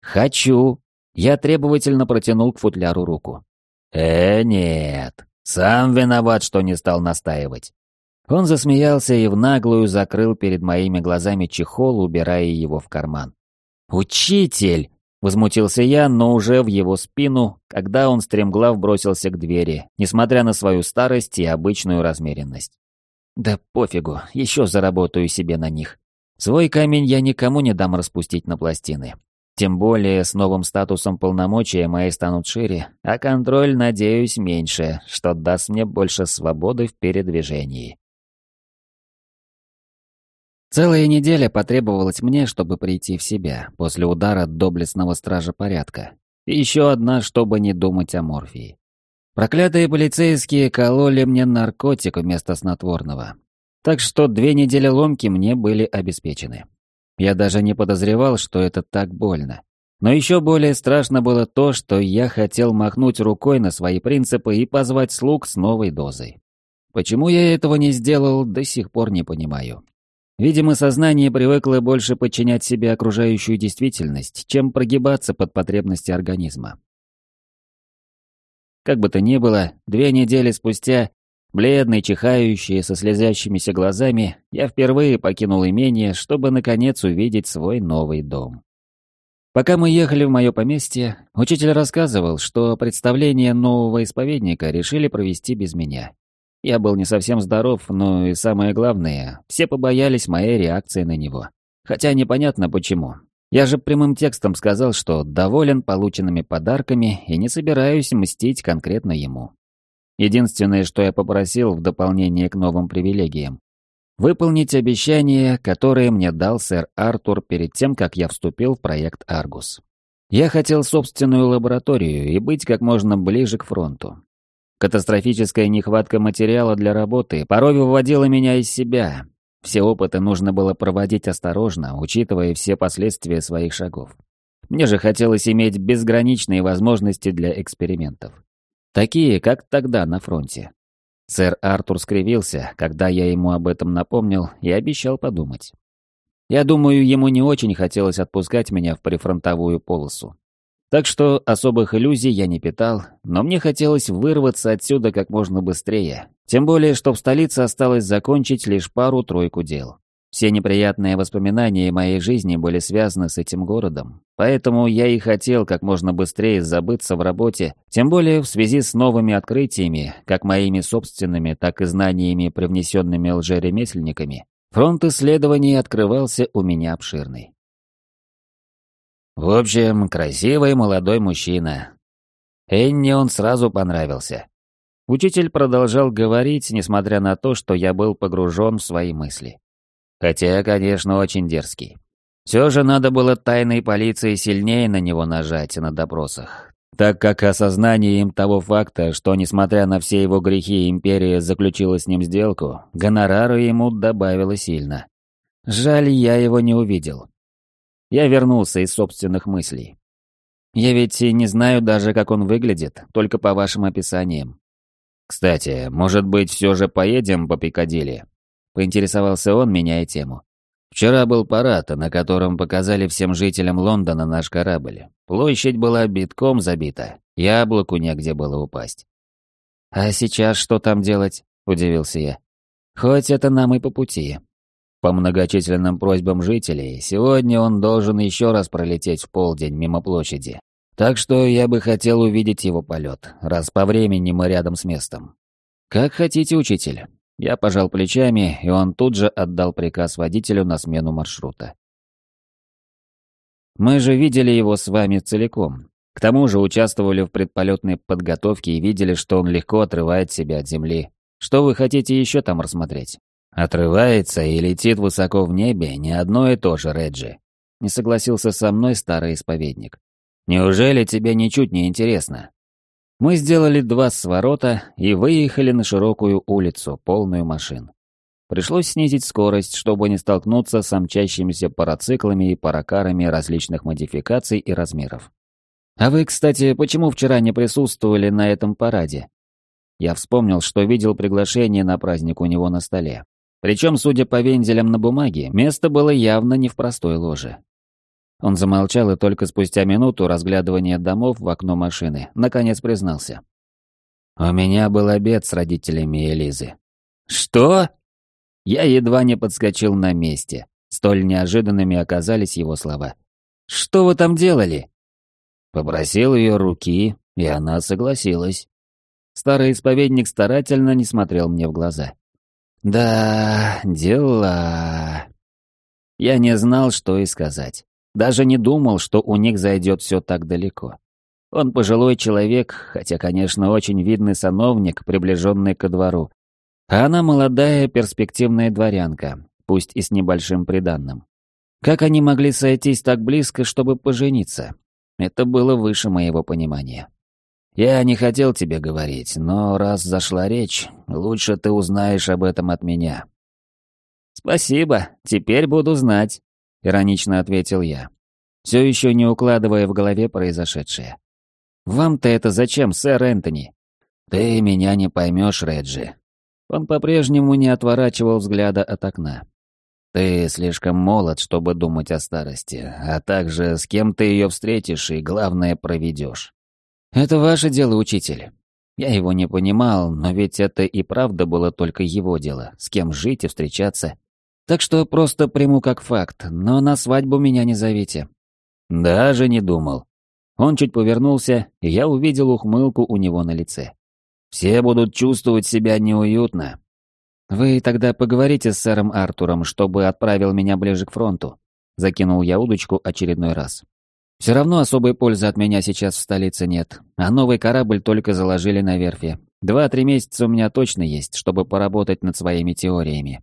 «Хочу!» Я требовательно протянул к футляру руку. «Э, нет, сам виноват, что не стал настаивать». Он засмеялся и в наглую закрыл перед моими глазами чехол, убирая его в карман. «Учитель!» Возмутился я, но уже в его спину, когда он стремглав бросился к двери, несмотря на свою старость и обычную размеренность. Да пофигу, еще заработаю себе на них. Свой камень я никому не дам распустить на пластины. Тем более с новым статусом полномочия мои станут шире, а контроль, надеюсь, меньше, что даст мне больше свободы в передвижении. Целая неделя потребовалась мне, чтобы прийти в себя после удара доблестного стража порядка. И еще одна, чтобы не думать о морфии. Проклятые полицейские кололи мне наркотик вместо снотворного. Так что две недели ломки мне были обеспечены. Я даже не подозревал, что это так больно. Но еще более страшно было то, что я хотел махнуть рукой на свои принципы и позвать слуг с новой дозой. Почему я этого не сделал, до сих пор не понимаю. Видимо, сознание привыкло больше подчинять себе окружающую действительность, чем прогибаться под потребности организма. Как бы то ни было, две недели спустя, бледный, чихающий, со слезящимися глазами, я впервые покинул имение, чтобы наконец увидеть свой новый дом. Пока мы ехали в мое поместье, учитель рассказывал, что представление нового исповедника решили провести без меня. Я был не совсем здоров, но и самое главное, все побоялись моей реакции на него. Хотя непонятно почему. Я же прямым текстом сказал, что доволен полученными подарками и не собираюсь мстить конкретно ему. Единственное, что я попросил в дополнение к новым привилегиям, выполнить обещание, которое мне дал сэр Артур перед тем, как я вступил в проект «Аргус». Я хотел собственную лабораторию и быть как можно ближе к фронту. Катастрофическая нехватка материала для работы порой выводила меня из себя. Все опыты нужно было проводить осторожно, учитывая все последствия своих шагов. Мне же хотелось иметь безграничные возможности для экспериментов. Такие, как тогда на фронте. Сэр Артур скривился, когда я ему об этом напомнил и обещал подумать. Я думаю, ему не очень хотелось отпускать меня в прифронтовую полосу. Так что особых иллюзий я не питал, но мне хотелось вырваться отсюда как можно быстрее. Тем более, что в столице осталось закончить лишь пару-тройку дел. Все неприятные воспоминания моей жизни были связаны с этим городом, поэтому я и хотел как можно быстрее забыться в работе, тем более в связи с новыми открытиями, как моими собственными, так и знаниями, привнесенными лжеремесленниками. Фронт исследований открывался у меня обширный. В общем, красивый молодой мужчина. Энни он сразу понравился. Учитель продолжал говорить, несмотря на то, что я был погружен в свои мысли. Хотя, конечно, очень дерзкий. Все же надо было тайной полиции сильнее на него нажать на допросах, так как осознание им того факта, что, несмотря на все его грехи, империя заключила с ним сделку, гонорару ему добавило сильно. Жаль, я его не увидел. Я вернулся из собственных мыслей. Я ведь и не знаю даже, как он выглядит, только по вашим описаниям. Кстати, может быть, все же поедем по Пикадилли? Поинтересовался он, меняя тему. Вчера был парад, на котором показали всем жителям Лондона наш корабль. Площадь была битком забита, яблоку негде было упасть. «А сейчас что там делать?» – удивился я. «Хоть это нам и по пути». По многочисленным просьбам жителей, сегодня он должен еще раз пролететь в полдень мимо площади. Так что я бы хотел увидеть его полет, раз по времени мы рядом с местом. «Как хотите, учитель. Я пожал плечами, и он тут же отдал приказ водителю на смену маршрута. Мы же видели его с вами целиком. К тому же участвовали в предполетной подготовке и видели, что он легко отрывает себя от земли. Что вы хотите еще там рассмотреть? Отрывается и летит высоко в небе не одно и то же, Реджи. Не согласился со мной старый исповедник. Неужели тебе ничуть не интересно? Мы сделали два сворота и выехали на широкую улицу, полную машин. Пришлось снизить скорость, чтобы не столкнуться с мчащимися парациклами и паракарами различных модификаций и размеров. А вы, кстати, почему вчера не присутствовали на этом параде? Я вспомнил, что видел приглашение на праздник у него на столе. Причем, судя по вензелям на бумаге, место было явно не в простой ложе. Он замолчал и только спустя минуту разглядывания домов в окно машины наконец признался. «У меня был обед с родителями Элизы». «Что?» Я едва не подскочил на месте. Столь неожиданными оказались его слова. «Что вы там делали?» Попросил ее руки, и она согласилась. Старый исповедник старательно не смотрел мне в глаза. «Да, дела...» Я не знал, что и сказать. Даже не думал, что у них зайдет все так далеко. Он пожилой человек, хотя, конечно, очень видный сановник, приближенный ко двору. А она молодая, перспективная дворянка, пусть и с небольшим приданным. Как они могли сойтись так близко, чтобы пожениться? Это было выше моего понимания. Я не хотел тебе говорить, но раз зашла речь, лучше ты узнаешь об этом от меня. Спасибо, теперь буду знать. — иронично ответил я, все еще не укладывая в голове произошедшее. «Вам-то это зачем, сэр Энтони?» «Ты меня не поймешь, Реджи». Он по-прежнему не отворачивал взгляда от окна. «Ты слишком молод, чтобы думать о старости, а также с кем ты ее встретишь и, главное, проведешь». «Это ваше дело, учитель». Я его не понимал, но ведь это и правда было только его дело, с кем жить и встречаться. Так что просто приму как факт, но на свадьбу меня не зовите». Даже не думал. Он чуть повернулся, и я увидел ухмылку у него на лице. «Все будут чувствовать себя неуютно». «Вы тогда поговорите с сэром Артуром, чтобы отправил меня ближе к фронту», закинул я удочку очередной раз. «Все равно особой пользы от меня сейчас в столице нет, а новый корабль только заложили на верфи. Два-три месяца у меня точно есть, чтобы поработать над своими теориями.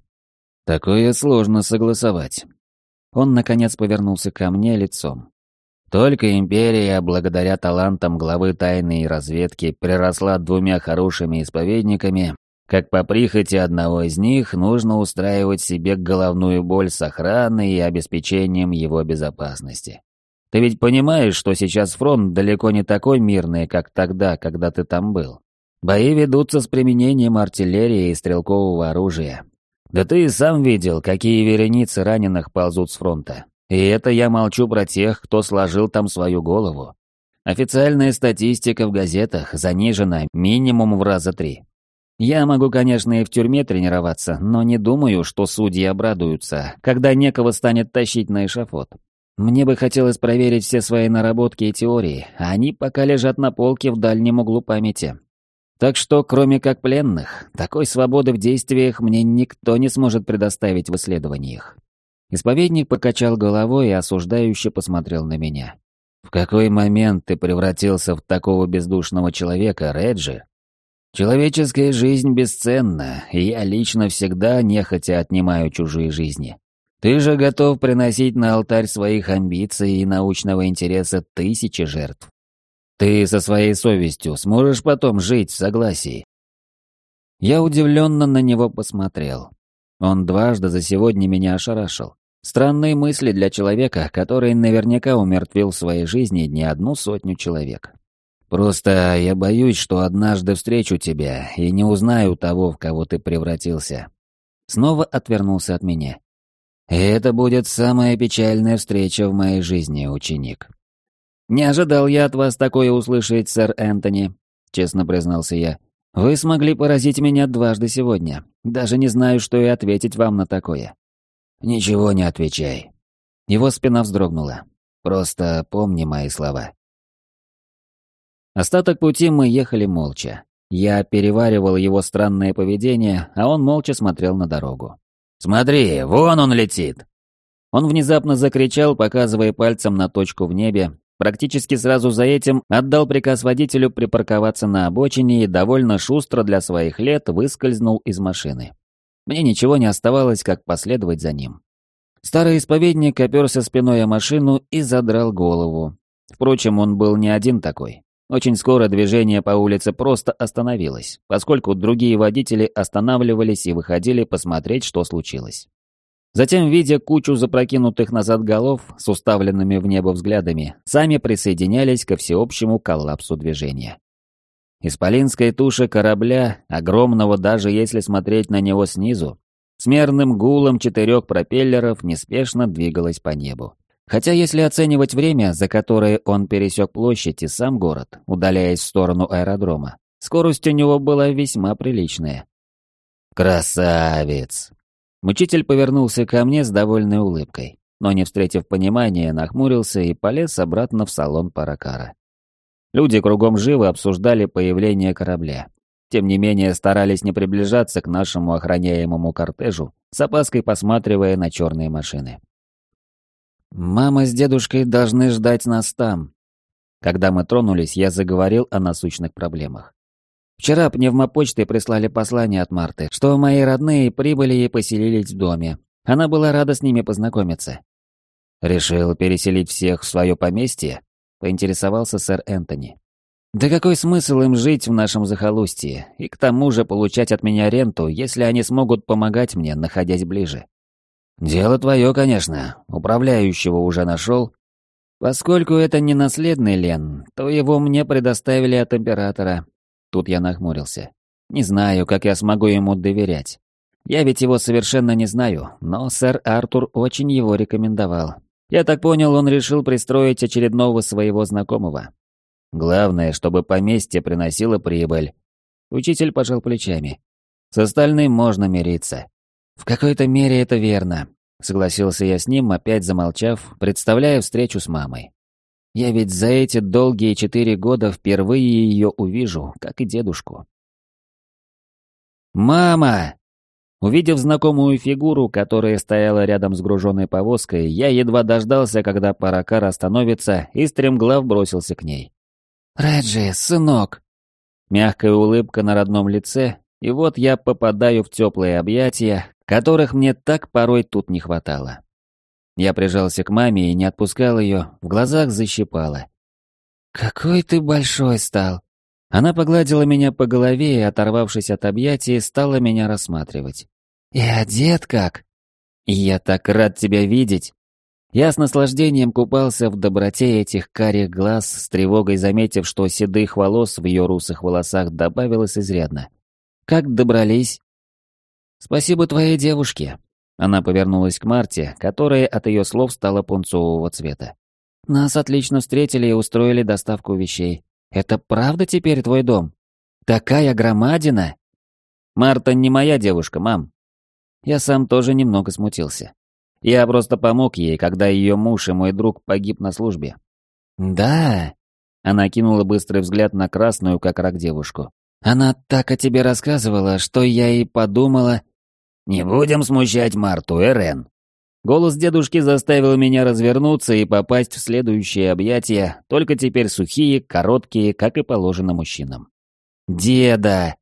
Такое сложно согласовать. Он, наконец, повернулся ко мне лицом. Только империя, благодаря талантам главы тайной разведки, приросла двумя хорошими исповедниками, как по прихоти одного из них нужно устраивать себе головную боль с охраной и обеспечением его безопасности. Ты ведь понимаешь, что сейчас фронт далеко не такой мирный, как тогда, когда ты там был. Бои ведутся с применением артиллерии и стрелкового оружия, да ты и сам видел, какие вереницы раненых ползут с фронта. И это я молчу про тех, кто сложил там свою голову. Официальная статистика в газетах занижена минимум в раза три. Я могу, конечно, и в тюрьме тренироваться, но не думаю, что судьи обрадуются, когда некого станет тащить на эшафот. Мне бы хотелось проверить все свои наработки и теории, а они пока лежат на полке в дальнем углу памяти. Так что, кроме как пленных, такой свободы в действиях мне никто не сможет предоставить в исследованиях. Исповедник покачал головой и осуждающе посмотрел на меня. «В какой момент ты превратился в такого бездушного человека, Реджи?» «Человеческая жизнь бесценна, и я лично всегда нехотя отнимаю чужие жизни. Ты же готов приносить на алтарь своих амбиций и научного интереса тысячи жертв. Ты со своей совестью сможешь потом жить в согласии?» Я удивленно на него посмотрел. Он дважды за сегодня меня ошарашил. Странные мысли для человека, который наверняка умертвил в своей жизни не одну сотню человек. Просто я боюсь, что однажды встречу тебя и не узнаю того, в кого ты превратился. Снова отвернулся от меня. И это будет самая печальная встреча в моей жизни, ученик. Не ожидал я от вас такое услышать, сэр Энтони, честно признался я. Вы смогли поразить меня дважды сегодня. Даже не знаю, что и ответить вам на такое. Ничего не отвечай. Его спина вздрогнула. Просто помни мои слова. Остаток пути мы ехали молча. Я переваривал его странное поведение, а он молча смотрел на дорогу. «Смотри, вон он летит!» Он внезапно закричал, показывая пальцем на точку в небе, практически сразу за этим отдал приказ водителю припарковаться на обочине и довольно шустро для своих лет выскользнул из машины. Мне ничего не оставалось, как последовать за ним. Старый исповедник оперся спиной о машину и задрал голову. Впрочем, он был не один такой. Очень скоро движение по улице просто остановилось, поскольку другие водители останавливались и выходили посмотреть, что случилось. Затем, видя кучу запрокинутых назад голов с уставленными в небо взглядами, сами присоединялись ко всеобщему коллапсу движения. Исполинская туша корабля, огромного даже если смотреть на него снизу, с мерным гулом четырех пропеллеров неспешно двигалась по небу. Хотя если оценивать время, за которое он пересек площадь и сам город, удаляясь в сторону аэродрома, скорость у него была весьма приличная. «Красавец!» Мучитель повернулся ко мне с довольной улыбкой, но, не встретив понимания, нахмурился и полез обратно в салон Паракара. Люди кругом живо обсуждали появление корабля. Тем не менее, старались не приближаться к нашему охраняемому кортежу, с опаской посматривая на черные машины. «Мама с дедушкой должны ждать нас там». Когда мы тронулись, я заговорил о насущных проблемах. Вчера пневмопочтой прислали послание от Марты, что мои родные прибыли и поселились в доме. Она была рада с ними познакомиться. «Решил переселить всех в свое поместье?» — поинтересовался сэр Энтони. «Да какой смысл им жить в нашем захолустье, и к тому же получать от меня ренту, если они смогут помогать мне, находясь ближе?» «Дело твое, конечно. Управляющего уже нашел?» «Поскольку это не наследный Лен, то его мне предоставили от императора». Тут я нахмурился. «Не знаю, как я смогу ему доверять. Я ведь его совершенно не знаю, но сэр Артур очень его рекомендовал. Я так понял, он решил пристроить очередного своего знакомого. Главное, чтобы поместье приносило прибыль». Учитель пожал плечами. «С остальным можно мириться. «В какой-то мере это верно», — согласился я с ним, опять замолчав, представляя встречу с мамой. «Я ведь за эти долгие четыре года впервые ее увижу, как и дедушку». «Мама!» Увидев знакомую фигуру, которая стояла рядом с груженной повозкой, я едва дождался, когда паракар остановится, и стремглав бросился к ней. «Реджи, сынок!» Мягкая улыбка на родном лице, и вот я попадаю в теплые объятия, которых мне так порой тут не хватало. Я прижался к маме и не отпускал ее, в глазах защипало. «Какой ты большой стал!» Она погладила меня по голове и, оторвавшись от объятий, стала меня рассматривать. «И одет как!» «Я так рад тебя видеть!» Я с наслаждением купался в доброте этих карих глаз, с тревогой заметив, что седых волос в ее русых волосах добавилось изрядно. «Как добрались?» «Спасибо твоей девушке». Она повернулась к Марте, которая от ее слов стала пунцового цвета. Нас отлично встретили и устроили доставку вещей. Это правда теперь твой дом? Такая громадина!» «Марта не моя девушка, мам». Я сам тоже немного смутился. Я просто помог ей, когда ее муж и мой друг погиб на службе. «Да?» Она кинула быстрый взгляд на красную, как рак девушку. «Она так о тебе рассказывала, что я и подумала...» «Не будем смущать Марту, Эрен». Голос дедушки заставил меня развернуться и попасть в следующее объятия, только теперь сухие, короткие, как и положено мужчинам. «Деда!»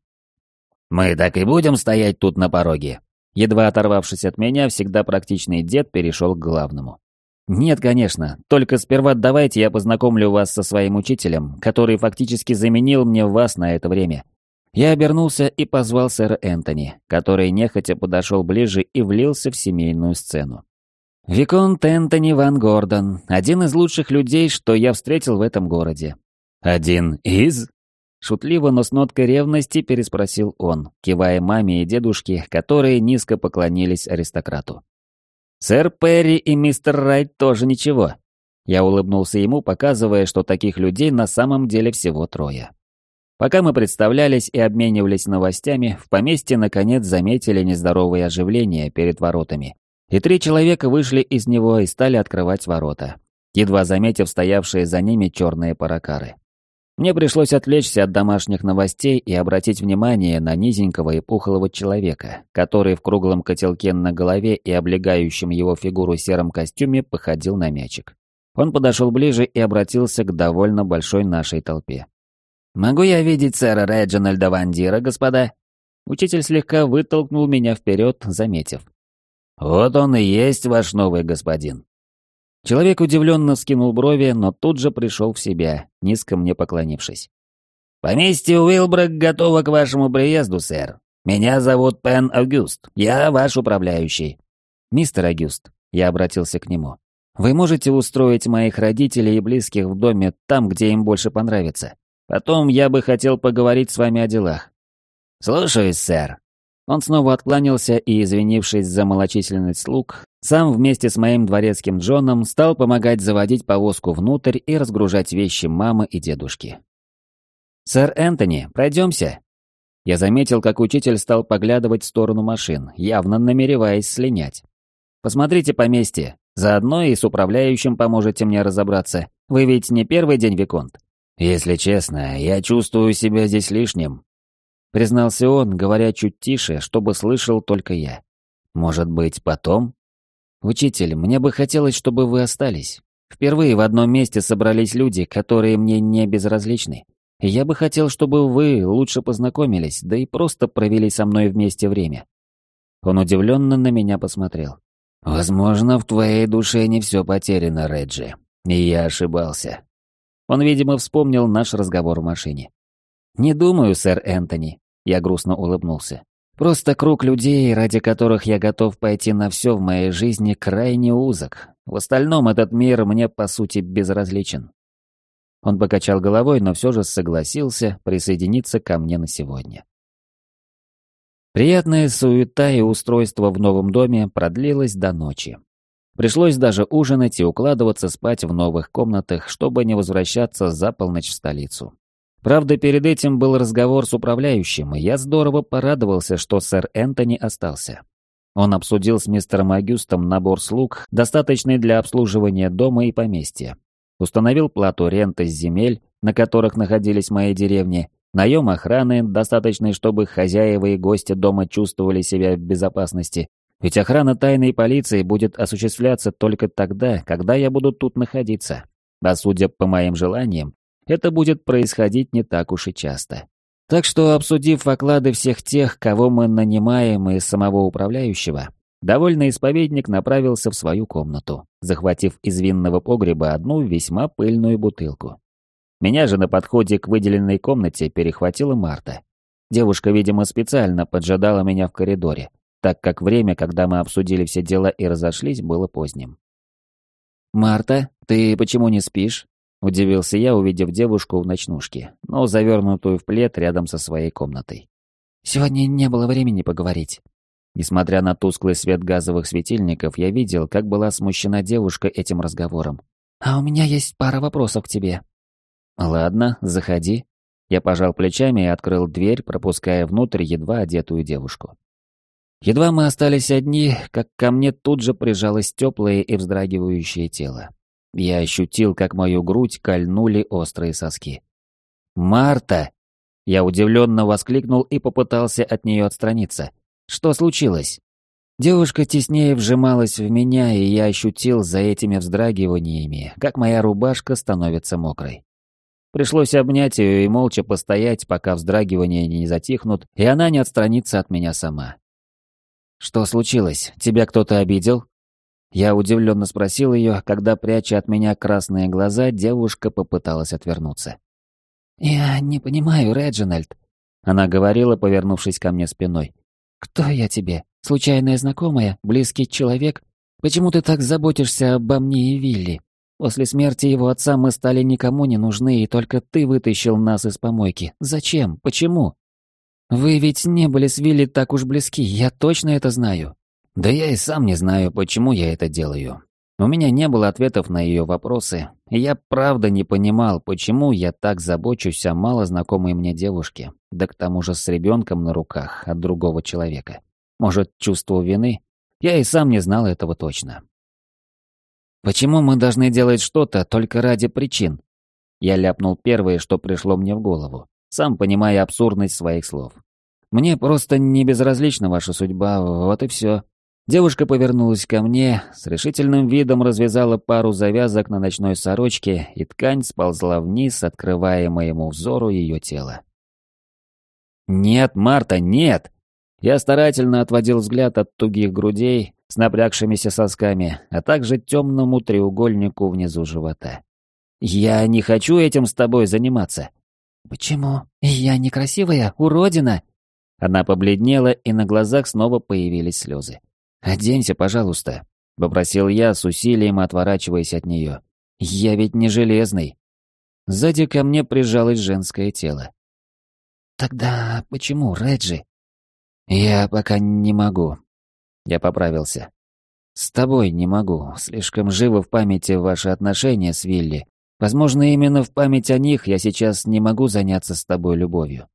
«Мы так и будем стоять тут на пороге?» Едва оторвавшись от меня, всегда практичный дед перешел к главному. «Нет, конечно. Только сперва давайте я познакомлю вас со своим учителем, который фактически заменил мне вас на это время». Я обернулся и позвал сэра Энтони, который нехотя подошел ближе и влился в семейную сцену. «Виконт Энтони Ван Гордон, один из лучших людей, что я встретил в этом городе». «Один из?» Шутливо, но с ноткой ревности переспросил он, кивая маме и дедушке, которые низко поклонились аристократу. «Сэр Перри и мистер Райт тоже ничего». Я улыбнулся ему, показывая, что таких людей на самом деле всего трое. Пока мы представлялись и обменивались новостями, в поместье наконец заметили нездоровое оживление перед воротами. И три человека вышли из него и стали открывать ворота, едва заметив стоявшие за ними черные паракары. Мне пришлось отвлечься от домашних новостей и обратить внимание на низенького и пухлого человека, который в круглом котелке на голове и облегающем его фигуру сером костюме походил на мячик. Он подошел ближе и обратился к довольно большой нашей толпе. «Могу я видеть сэра Реджинальда Вандира, господа?» Учитель слегка вытолкнул меня вперед, заметив. «Вот он и есть ваш новый господин». Человек удивленно вскинул брови, но тут же пришел в себя, низко мне поклонившись. «Поместье Уилбрак готово к вашему приезду, сэр. Меня зовут Пен Агюст, я ваш управляющий». «Мистер Агюст», — я обратился к нему, — «вы можете устроить моих родителей и близких в доме там, где им больше понравится. Потом я бы хотел поговорить с вами о делах». «Слушаюсь, сэр», он снова откланялся и, извинившись за малочисленность слуг, сам вместе с моим дворецким Джоном стал помогать заводить повозку внутрь и разгружать вещи мамы и дедушки. «Сэр Энтони, пройдемся?» Я заметил, как учитель стал поглядывать в сторону машин, явно намереваясь слинять. «Посмотрите поместье. Заодно и с управляющим поможете мне разобраться. Вы ведь не первый день Виконт?» «Если честно, я чувствую себя здесь лишним», признался он, говоря чуть тише, чтобы слышал только я. «Может быть, потом?» «Учитель, мне бы хотелось, чтобы вы остались. Впервые в одном месте собрались люди, которые мне не безразличны. Я бы хотел, чтобы вы лучше познакомились, да и просто провели со мной вместе время». Он удивленно на меня посмотрел. «Возможно, в твоей душе не все потеряно, Реджи. И я ошибался». Он, видимо, вспомнил наш разговор в машине. «Не думаю, сэр Энтони», — я грустно улыбнулся. Просто круг людей, ради которых я готов пойти на все в моей жизни, крайне узок. В остальном этот мир мне, по сути, безразличен. Он покачал головой, но все же согласился присоединиться ко мне на сегодня. Приятная суета и устройство в новом доме продлилось до ночи. Пришлось даже ужинать и укладываться спать в новых комнатах, чтобы не возвращаться за полночь в столицу. Правда, перед этим был разговор с управляющим, и я здорово порадовался, что сэр Энтони остался. Он обсудил с мистером Агюстом набор слуг, достаточный для обслуживания дома и поместья. Установил плату ренты с земель, на которых находились мои деревни, наем охраны, достаточный, чтобы хозяева и гости дома чувствовали себя в безопасности. Ведь охрана тайной полиции будет осуществляться только тогда, когда я буду тут находиться. А судя по моим желаниям, это будет происходить не так уж и часто. Так что, обсудив оклады всех тех, кого мы нанимаем из самого управляющего, довольный исповедник направился в свою комнату, захватив из винного погреба одну весьма пыльную бутылку. Меня же на подходе к выделенной комнате перехватила Марта. Девушка, видимо, специально поджидала меня в коридоре, так как время, когда мы обсудили все дела и разошлись, было поздним. «Марта, ты почему не спишь?» Удивился я, увидев девушку в ночнушке, но завернутую в плед рядом со своей комнатой. «Сегодня не было времени поговорить». Несмотря на тусклый свет газовых светильников, я видел, как была смущена девушка этим разговором. «А у меня есть пара вопросов к тебе». «Ладно, заходи». Я пожал плечами и открыл дверь, пропуская внутрь едва одетую девушку. Едва мы остались одни, как ко мне тут же прижалось теплое и вздрагивающее тело. Я ощутил, как мою грудь кольнули острые соски. «Марта!» Я удивленно воскликнул и попытался от нее отстраниться. «Что случилось?» Девушка теснее вжималась в меня, и я ощутил за этими вздрагиваниями, как моя рубашка становится мокрой. Пришлось обнять ее и молча постоять, пока вздрагивания не затихнут, и она не отстранится от меня сама. «Что случилось? Тебя кто-то обидел?» Я удивленно спросил ее, когда, пряча от меня красные глаза, девушка попыталась отвернуться. «Я не понимаю, Реджинальд», — она говорила, повернувшись ко мне спиной. «Кто я тебе? Случайная знакомая? Близкий человек? Почему ты так заботишься обо мне и Вилли? После смерти его отца мы стали никому не нужны, и только ты вытащил нас из помойки. Зачем? Почему? Вы ведь не были с Вилли так уж близки, я точно это знаю. Да я и сам не знаю, почему я это делаю. У меня не было ответов на ее вопросы, я правда не понимал, почему я так забочусь о малознакомой мне девушке, да к тому же с ребенком на руках от другого человека. Может, чувство вины? Я и сам не знал этого точно. Почему мы должны делать что-то только ради причин? Я ляпнул первое, что пришло мне в голову, сам понимая абсурдность своих слов. Мне просто не безразлична ваша судьба, вот и все. Девушка повернулась ко мне, с решительным видом развязала пару завязок на ночной сорочке, и ткань сползла вниз, открывая моему взору ее тело. «Нет, Марта, нет!» Я старательно отводил взгляд от тугих грудей с напрягшимися сосками, а также темному треугольнику внизу живота. «Я не хочу этим с тобой заниматься». «Почему? Я некрасивая, уродина?» Она побледнела, и на глазах снова появились слезы. «Оденься, пожалуйста», — попросил я, с усилием отворачиваясь от нее. «Я ведь не железный». Сзади ко мне прижалось женское тело. «Тогда почему, Реджи?» «Я пока не могу». Я поправился. «С тобой не могу. Слишком живо в памяти ваши отношения с Вилли. Возможно, именно в память о них я сейчас не могу заняться с тобой любовью.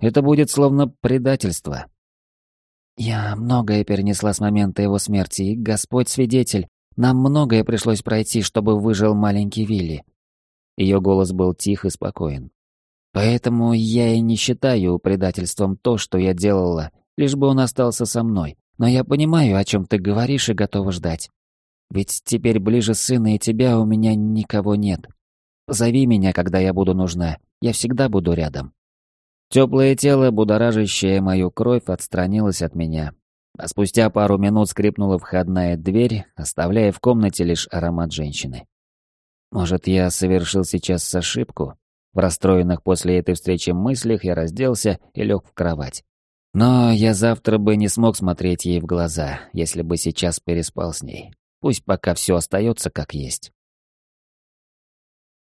Это будет словно предательство. Я многое перенесла с момента его смерти, и Господь свидетель, нам многое пришлось пройти, чтобы выжил маленький Вилли. Ее голос был тих и спокоен. Поэтому я и не считаю предательством то, что я делала, лишь бы он остался со мной. Но я понимаю, о чем ты говоришь, и готова ждать. Ведь теперь ближе сына и тебя у меня никого нет. Позови меня, когда я буду нужна. Я всегда буду рядом. Теплое тело, будоражащее мою кровь, отстранилось от меня. А спустя пару минут скрипнула входная дверь, оставляя в комнате лишь аромат женщины. Может, я совершил сейчас ошибку? В расстроенных после этой встречи мыслях я разделся и лег в кровать. Но я завтра бы не смог смотреть ей в глаза, если бы сейчас переспал с ней. Пусть пока все остается как есть.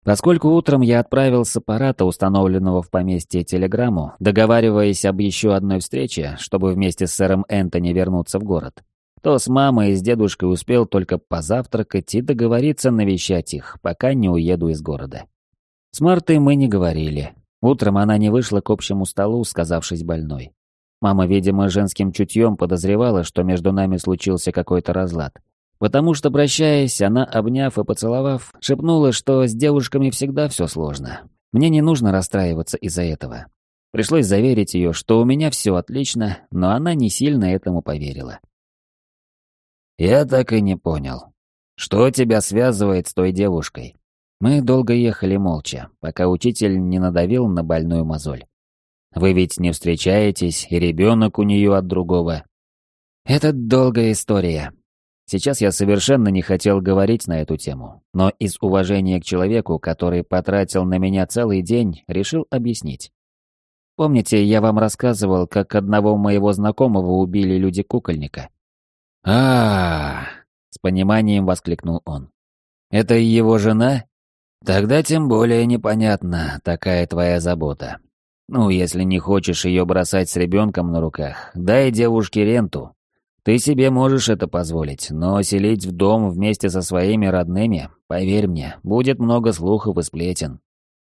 Поскольку утром я отправил с аппарата, установленного в поместье, телеграмму, договариваясь об еще одной встрече, чтобы вместе с сэром Энтони вернуться в город, то с мамой и с дедушкой успел только позавтракать и договориться навещать их, пока не уеду из города. С Мартой мы не говорили. Утром она не вышла к общему столу, сказавшись больной. Мама, видимо, женским чутьем подозревала, что между нами случился какой-то разлад. Потому что, прощаясь, она, обняв и поцеловав, шепнула, что с девушками всегда все сложно. Мне не нужно расстраиваться из-за этого. Пришлось заверить ее, что у меня все отлично, но она не сильно этому поверила. «Я так и не понял. Что тебя связывает с той девушкой?» Мы долго ехали молча, пока учитель не надавил на больную мозоль. «Вы ведь не встречаетесь, и ребенок у нее от другого». «Это долгая история», Сейчас я совершенно не хотел говорить на эту тему, но из уважения к человеку, который потратил на меня целый день, решил объяснить. Помните, я вам рассказывал, как одного моего знакомого убили люди-кукольника? а, с пониманием воскликнул он. «Это его жена? Тогда тем более непонятна такая твоя забота. Ну, если не хочешь ее бросать с ребенком на руках, дай девушке ренту, Ты себе можешь это позволить, но селить в дом вместе со своими родными, поверь мне, будет много слухов и сплетен.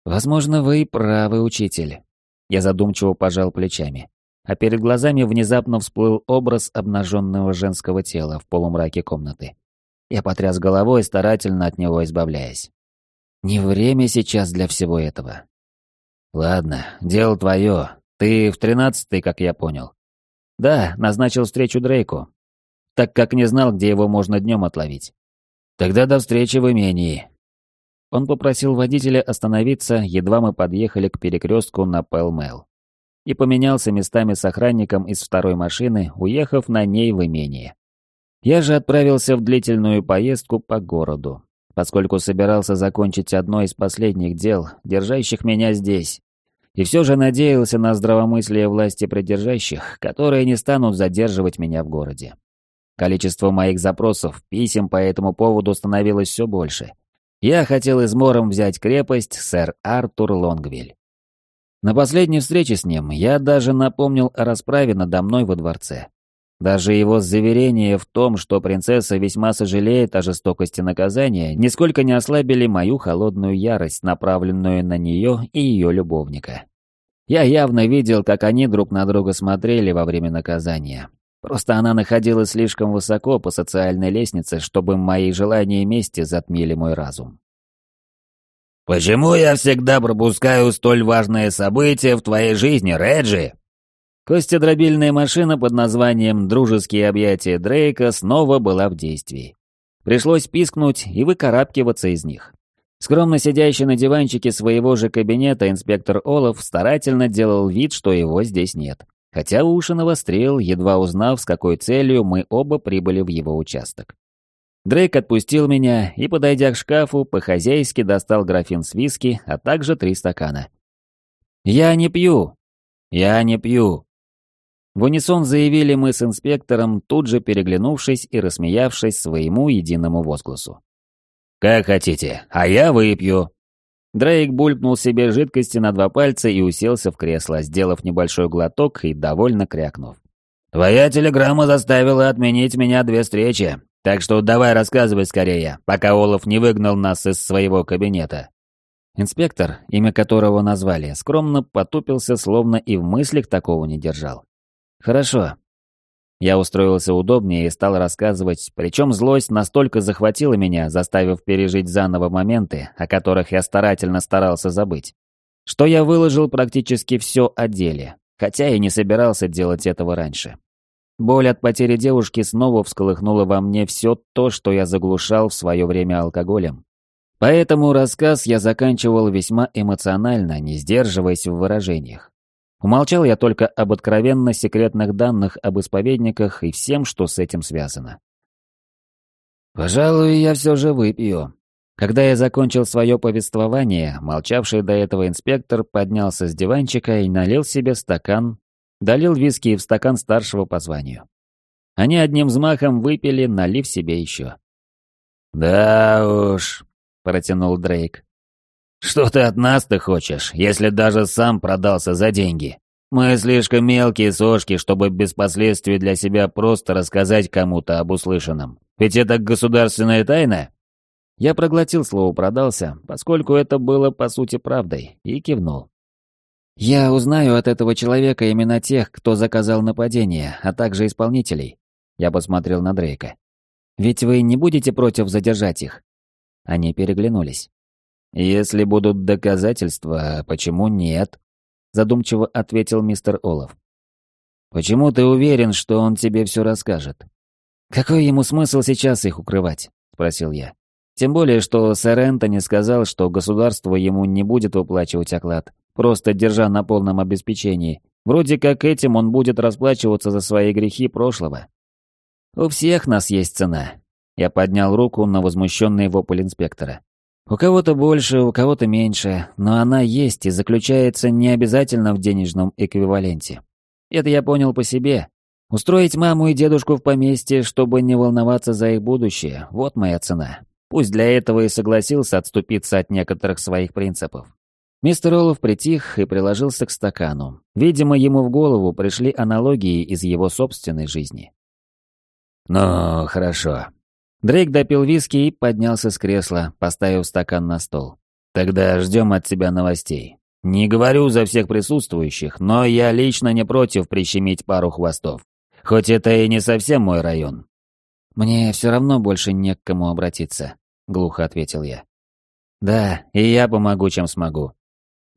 Возможно, вы и правы, учитель. Я задумчиво пожал плечами, а перед глазами внезапно всплыл образ обнаженного женского тела в полумраке комнаты. Я потряс головой, старательно от него избавляясь. Не время сейчас для всего этого. Ладно, дело твое. Ты в тринадцатый, как я понял. Да, назначил встречу Дрейку, так как не знал, где его можно днем отловить. Тогда до встречи в имении. Он попросил водителя остановиться, едва мы подъехали к перекрестку на Пэлмэл. И поменялся местами с охранником из второй машины, уехав на ней в имение. Я же отправился в длительную поездку по городу, поскольку собирался закончить одно из последних дел, держащих меня здесь, и все же надеялся на здравомыслие власти придержащих, которые не станут задерживать меня в городе. Количество моих запросов, писем по этому поводу становилось все больше. Я хотел измором взять крепость сэр Артур Лонгвиль. На последней встрече с ним я даже напомнил о расправе надо мной во дворце. Даже его заверение в том, что принцесса весьма сожалеет о жестокости наказания, нисколько не ослабили мою холодную ярость, направленную на нее и ее любовника. Я явно видел, как они друг на друга смотрели во время наказания. Просто она находилась слишком высоко по социальной лестнице, чтобы мои желания мести затмили мой разум. «Почему я всегда пропускаю столь важное событие в твоей жизни, Реджи?» Костядробильная машина под названием «Дружеские объятия Дрейка» снова была в действии. Пришлось пискнуть и выкарабкиваться из них. Скромно сидящий на диванчике своего же кабинета инспектор Олаф старательно делал вид, что его здесь нет. Хотя уши навострил, едва узнав, с какой целью мы оба прибыли в его участок. Дрейк отпустил меня и, подойдя к шкафу, по-хозяйски достал графин с виски, а также три стакана. «Я не пью! Я не пью!» В унисон заявили мы с инспектором, тут же переглянувшись и рассмеявшись своему единому возгласу. «Как хотите, а я выпью». Дрейк булькнул себе жидкости на два пальца и уселся в кресло, сделав небольшой глоток и довольно крякнув. «Твоя телеграмма заставила отменить меня две встречи, так что давай рассказывай скорее, пока Олаф не выгнал нас из своего кабинета». Инспектор, имя которого назвали, скромно потупился, словно и в мыслях такого не держал. «Хорошо». Я устроился удобнее и стал рассказывать, причем злость настолько захватила меня, заставив пережить заново моменты, о которых я старательно старался забыть, что я выложил практически все о деле, хотя и не собирался делать этого раньше. Боль от потери девушки снова всколыхнула во мне все то, что я заглушал в свое время алкоголем. Поэтому рассказ я заканчивал весьма эмоционально, не сдерживаясь в выражениях. Умолчал я только об откровенно секретных данных об исповедниках и всем, что с этим связано. Пожалуй, я все же выпью. Когда я закончил свое повествование, молчавший до этого инспектор поднялся с диванчика и налил себе стакан, долил виски в стакан старшего по званию. Они одним взмахом выпили, налив себе еще. «Да уж», — протянул Дрейк. Что ты от нас-то хочешь, если даже сам продался за деньги? Мы слишком мелкие сошки, чтобы без последствий для себя просто рассказать кому-то об услышанном. Ведь это государственная тайна?» Я проглотил слово «продался», поскольку это было по сути правдой, и кивнул. «Я узнаю от этого человека имена тех, кто заказал нападение, а также исполнителей». Я посмотрел на Дрейка. «Ведь вы не будете против задержать их?» Они переглянулись. «Если будут доказательства, почему нет?» Задумчиво ответил мистер Олаф. «Почему ты уверен, что он тебе все расскажет?» «Какой ему смысл сейчас их укрывать?» — спросил я. Тем более, что сэр Энтони сказал, что государство ему не будет выплачивать оклад, просто держа на полном обеспечении. Вроде как этим он будет расплачиваться за свои грехи прошлого. «У всех нас есть цена». Я поднял руку на возмущенный вопль инспектора. У кого-то больше, у кого-то меньше, но она есть и заключается не обязательно в денежном эквиваленте. Это я понял по себе. Устроить маму и дедушку в поместье, чтобы не волноваться за их будущее, вот моя цена. Пусть для этого и согласился отступиться от некоторых своих принципов. Мистер Олов притих и приложился к стакану. Видимо, ему в голову пришли аналогии из его собственной жизни. «Ну, хорошо». Дрейк допил виски и поднялся с кресла, поставив стакан на стол. «Тогда ждем от тебя новостей. Не говорю за всех присутствующих, но я лично не против прищемить пару хвостов. Хоть это и не совсем мой район». «Мне все равно больше не к кому обратиться», — глухо ответил я. «Да, и я помогу, чем смогу».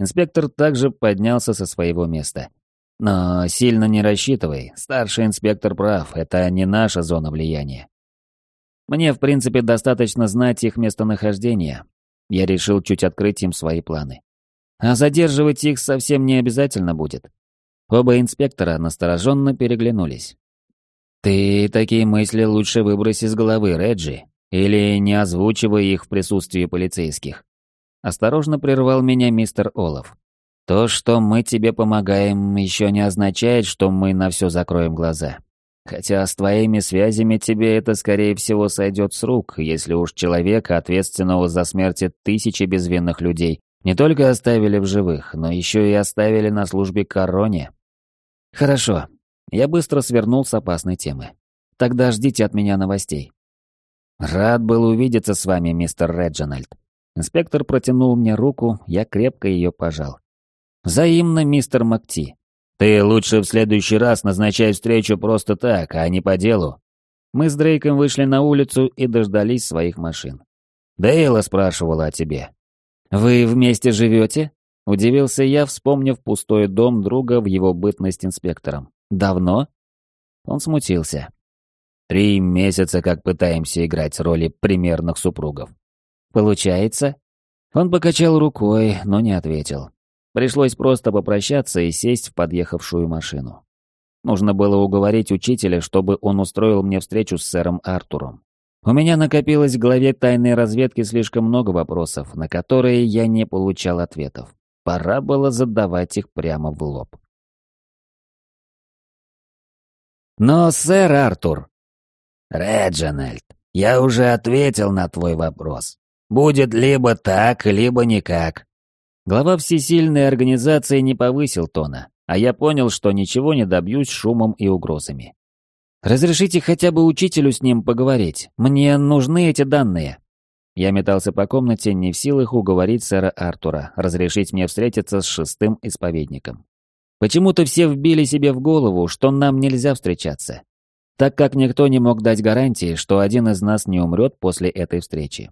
Инспектор также поднялся со своего места. «Но сильно не рассчитывай, старший инспектор прав, это не наша зона влияния. Мне, в принципе, достаточно знать их местонахождение. Я решил чуть открыть им свои планы. А задерживать их совсем не обязательно будет. Оба инспектора настороженно переглянулись. «Ты такие мысли лучше выбрось из головы, Реджи, или не озвучивай их в присутствии полицейских». Осторожно прервал меня мистер Олаф. «То, что мы тебе помогаем, еще не означает, что мы на все закроем глаза. Хотя с твоими связями тебе это, скорее всего, сойдет с рук, если уж человека, ответственного за смерти тысячи безвинных людей, не только оставили в живых, но еще и оставили на службе короне. Хорошо. Я быстро свернул с опасной темы. Тогда ждите от меня новостей. Рад был увидеться с вами, мистер Реджинальд. Инспектор протянул мне руку, я крепко ее пожал. Взаимно, мистер Макти. Ты лучше в следующий раз назначай встречу просто так, а не по делу. Мы с Дрейком вышли на улицу и дождались своих машин. Дейла спрашивала о тебе. «Вы вместе живете?» — удивился я, вспомнив пустой дом друга в его бытность инспектором. «Давно?» Он смутился. «Три месяца, как пытаемся играть роли примерных супругов». «Получается?» Он покачал рукой, но не ответил. Пришлось просто попрощаться и сесть в подъехавшую машину. Нужно было уговорить учителя, чтобы он устроил мне встречу с сэром Артуром. У меня накопилось в голове тайной разведки слишком много вопросов, на которые я не получал ответов. Пора было задавать их прямо в лоб. «Но, сэр Артур...» «Реджинальд, я уже ответил на твой вопрос. Будет либо так, либо никак». Глава всесильной организации не повысил тона, а я понял, что ничего не добьюсь шумом и угрозами. Разрешите хотя бы учителю с ним поговорить. Мне нужны эти данные. Я метался по комнате, не в силах уговорить сэра Артура разрешить мне встретиться с шестым исповедником. Почему-то все вбили себе в голову, что нам нельзя встречаться, так как никто не мог дать гарантии, что один из нас не умрет после этой встречи.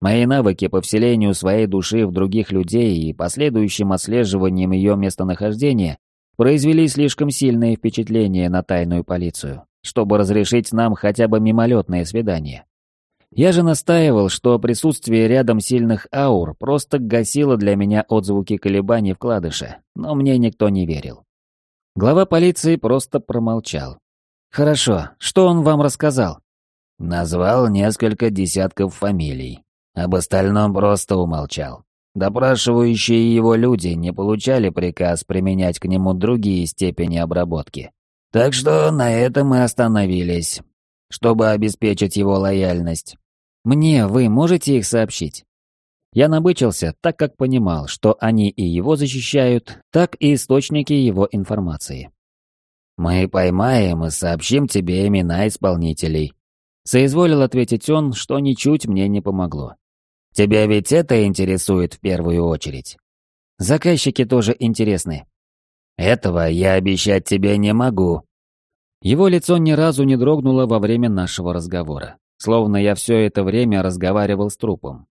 Мои навыки по вселению своей души в других людей и последующим отслеживанием ее местонахождения произвели слишком сильное впечатление на тайную полицию чтобы разрешить нам хотя бы мимолетное свидание. Я же настаивал, что присутствие рядом сильных аур просто гасило для меня отзвуки колебаний вкладыша, но мне никто не верил. Глава полиции просто промолчал. «Хорошо, что он вам рассказал?» Назвал несколько десятков фамилий. Об остальном просто умолчал. Допрашивающие его люди не получали приказ применять к нему другие степени обработки. Так что на этом мы остановились, чтобы обеспечить его лояльность. Мне вы можете их сообщить? Я набычился, так как понимал, что они и его защищают, так и источники его информации. «Мы поймаем и сообщим тебе имена исполнителей», — соизволил ответить он, что ничуть мне не помогло. «Тебя ведь это интересует в первую очередь?» «Заказчики тоже интересны. Этого я обещать тебе не могу». Его лицо ни разу не дрогнуло во время нашего разговора, словно я все это время разговаривал с трупом.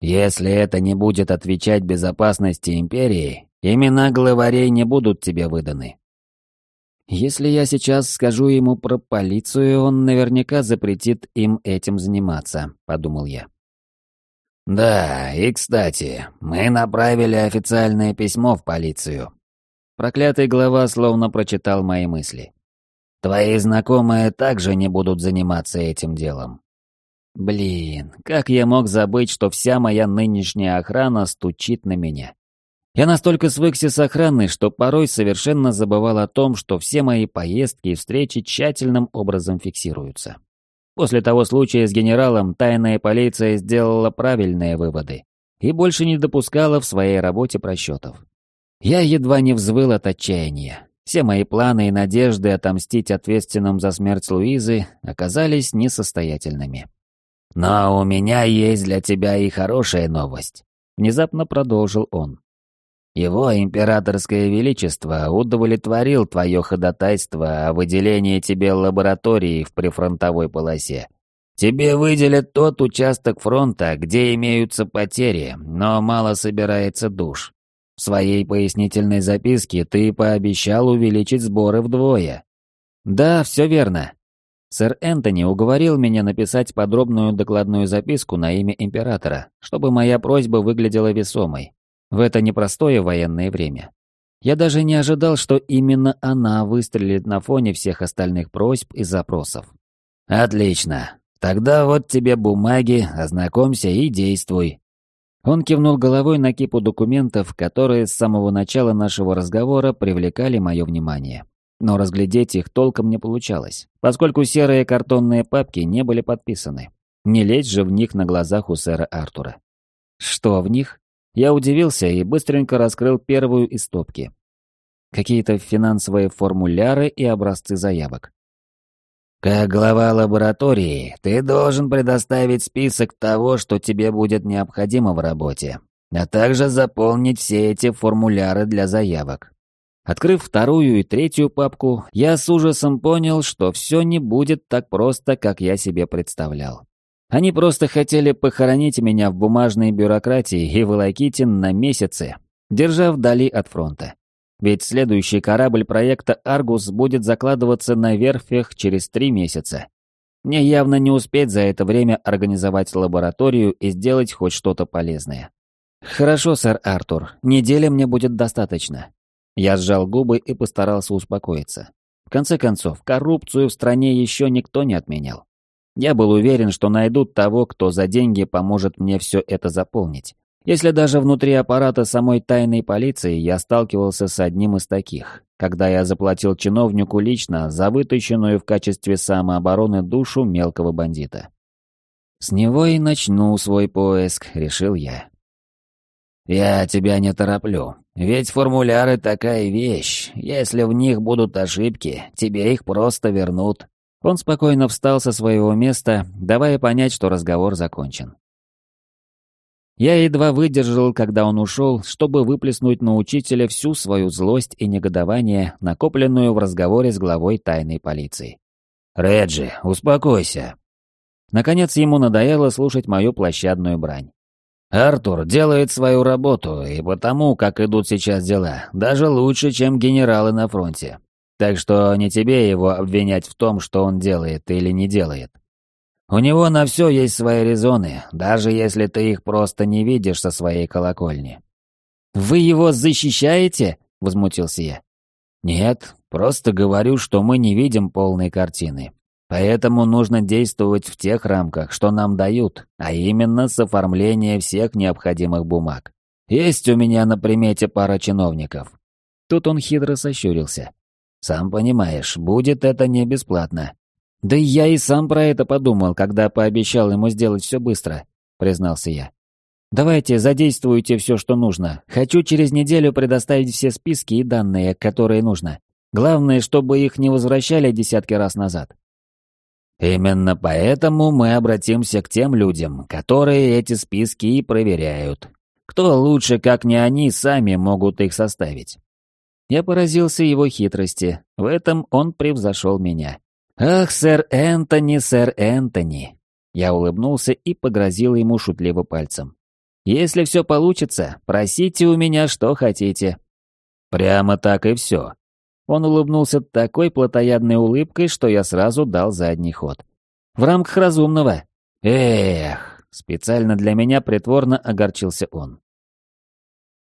«Если это не будет отвечать безопасности Империи, имена главарей не будут тебе выданы». «Если я сейчас скажу ему про полицию, он наверняка запретит им этим заниматься», — подумал я. «Да, и кстати, мы направили официальное письмо в полицию. Проклятый глава словно прочитал мои мысли. Твои знакомые также не будут заниматься этим делом. Блин, как я мог забыть, что вся моя нынешняя охрана стучит на меня. Я настолько свыкся с охраной, что порой совершенно забывал о том, что все мои поездки и встречи тщательным образом фиксируются. После того случая с генералом тайная полиция сделала правильные выводы и больше не допускала в своей работе просчетов. Я едва не взвыл от отчаяния. Все мои планы и надежды отомстить ответственным за смерть Луизы оказались несостоятельными. «Но у меня есть для тебя и хорошая новость», — внезапно продолжил он. «Его императорское величество удовлетворил твое ходатайство о выделении тебе лаборатории в прифронтовой полосе. Тебе выделят тот участок фронта, где имеются потери, но мало собирается душ. В своей пояснительной записке ты пообещал увеличить сборы вдвое. Да, все верно. Сэр Энтони уговорил меня написать подробную докладную записку на имя императора, чтобы моя просьба выглядела весомой. В это непростое военное время. Я даже не ожидал, что именно она выстрелит на фоне всех остальных просьб и запросов. «Отлично. Тогда вот тебе бумаги, ознакомься и действуй. Он кивнул головой на кипу документов, которые с самого начала нашего разговора привлекали мое внимание. Но разглядеть их толком не получалось, поскольку серые картонные папки не были подписаны. Не лезть же в них на глазах у сэра Артура. Что в них? Я удивился и быстренько раскрыл первую из стопки. Какие-то финансовые формуляры и образцы заявок. Как глава лаборатории, ты должен предоставить список того, что тебе будет необходимо в работе, а также заполнить все эти формуляры для заявок. Открыв вторую и третью папку, я с ужасом понял, что все не будет так просто, как я себе представлял. Они просто хотели похоронить меня в бумажной бюрократии и волоките на месяцы, держа вдали от фронта. Ведь следующий корабль проекта «Аргус» будет закладываться на верфях через три месяца. Мне явно не успеть за это время организовать лабораторию и сделать хоть что-то полезное. «Хорошо, сэр Артур, недели мне будет достаточно». Я сжал губы и постарался успокоиться. В конце концов, коррупцию в стране еще никто не отменял. Я был уверен, что найдут того, кто за деньги поможет мне все это заполнить. Если даже внутри аппарата самой тайной полиции я сталкивался с одним из таких, когда я заплатил чиновнику лично за вытащенную в качестве самообороны душу мелкого бандита. С него и начну свой поиск, решил я. «Я тебя не тороплю, ведь формуляры такая вещь. Если в них будут ошибки, тебе их просто вернут». Он спокойно встал со своего места, давая понять, что разговор закончен. Я едва выдержал, когда он ушел, чтобы выплеснуть на учителя всю свою злость и негодование, накопленную в разговоре с главой тайной полиции. «Реджи, успокойся!» Наконец ему надоело слушать мою площадную брань. «Артур делает свою работу, и потому, как идут сейчас дела, даже лучше, чем генералы на фронте. Так что не тебе его обвинять в том, что он делает или не делает. У него на все есть свои резоны, даже если ты их просто не видишь со своей колокольни. «Вы его защищаете?» — возмутился я. «Нет, просто говорю, что мы не видим полной картины. Поэтому нужно действовать в тех рамках, что нам дают, а именно с оформления всех необходимых бумаг. Есть у меня на примете пара чиновников». Тут он хитро сощурился. «Сам понимаешь, будет это не бесплатно. «Да я и сам про это подумал, когда пообещал ему сделать все быстро», — признался я. «Давайте задействуйте все, что нужно. Хочу через неделю предоставить все списки и данные, которые нужно. Главное, чтобы их не возвращали десятки раз назад». «Именно поэтому мы обратимся к тем людям, которые эти списки и проверяют. Кто лучше, как не они, сами могут их составить?» Я поразился его хитрости. В этом он превзошел меня. «Ах, сэр Энтони, сэр Энтони!» Я улыбнулся и погрозил ему шутливо пальцем. «Если все получится, просите у меня, что хотите». «Прямо так и все». Он улыбнулся такой плотоядной улыбкой, что я сразу дал задний ход. «В рамках разумного». «Эх!» Специально для меня притворно огорчился он.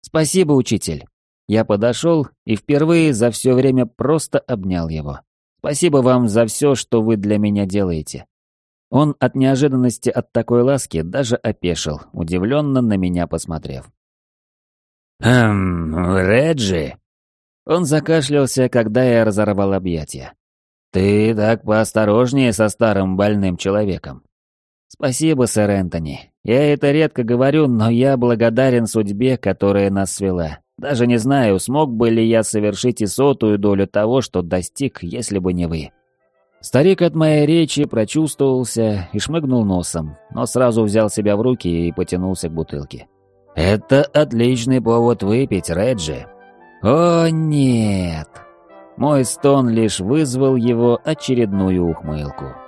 «Спасибо, учитель». Я подошел и впервые за все время просто обнял его. Спасибо вам за все, что вы для меня делаете». Он от неожиданности от такой ласки даже опешил, удивленно на меня посмотрев. «Хм, Реджи?» Он закашлялся, когда я разорвал объятия. «Ты так поосторожнее со старым больным человеком». «Спасибо, сэр Энтони. Я это редко говорю, но я благодарен судьбе, которая нас свела. Даже не знаю, смог бы ли я совершить и сотую долю того, что достиг, если бы не вы. Старик от моей речи прочувствовался и шмыгнул носом, но сразу взял себя в руки и потянулся к бутылке. «Это отличный повод выпить, Реджи». «О, нет!» Мой стон лишь вызвал его очередную ухмылку.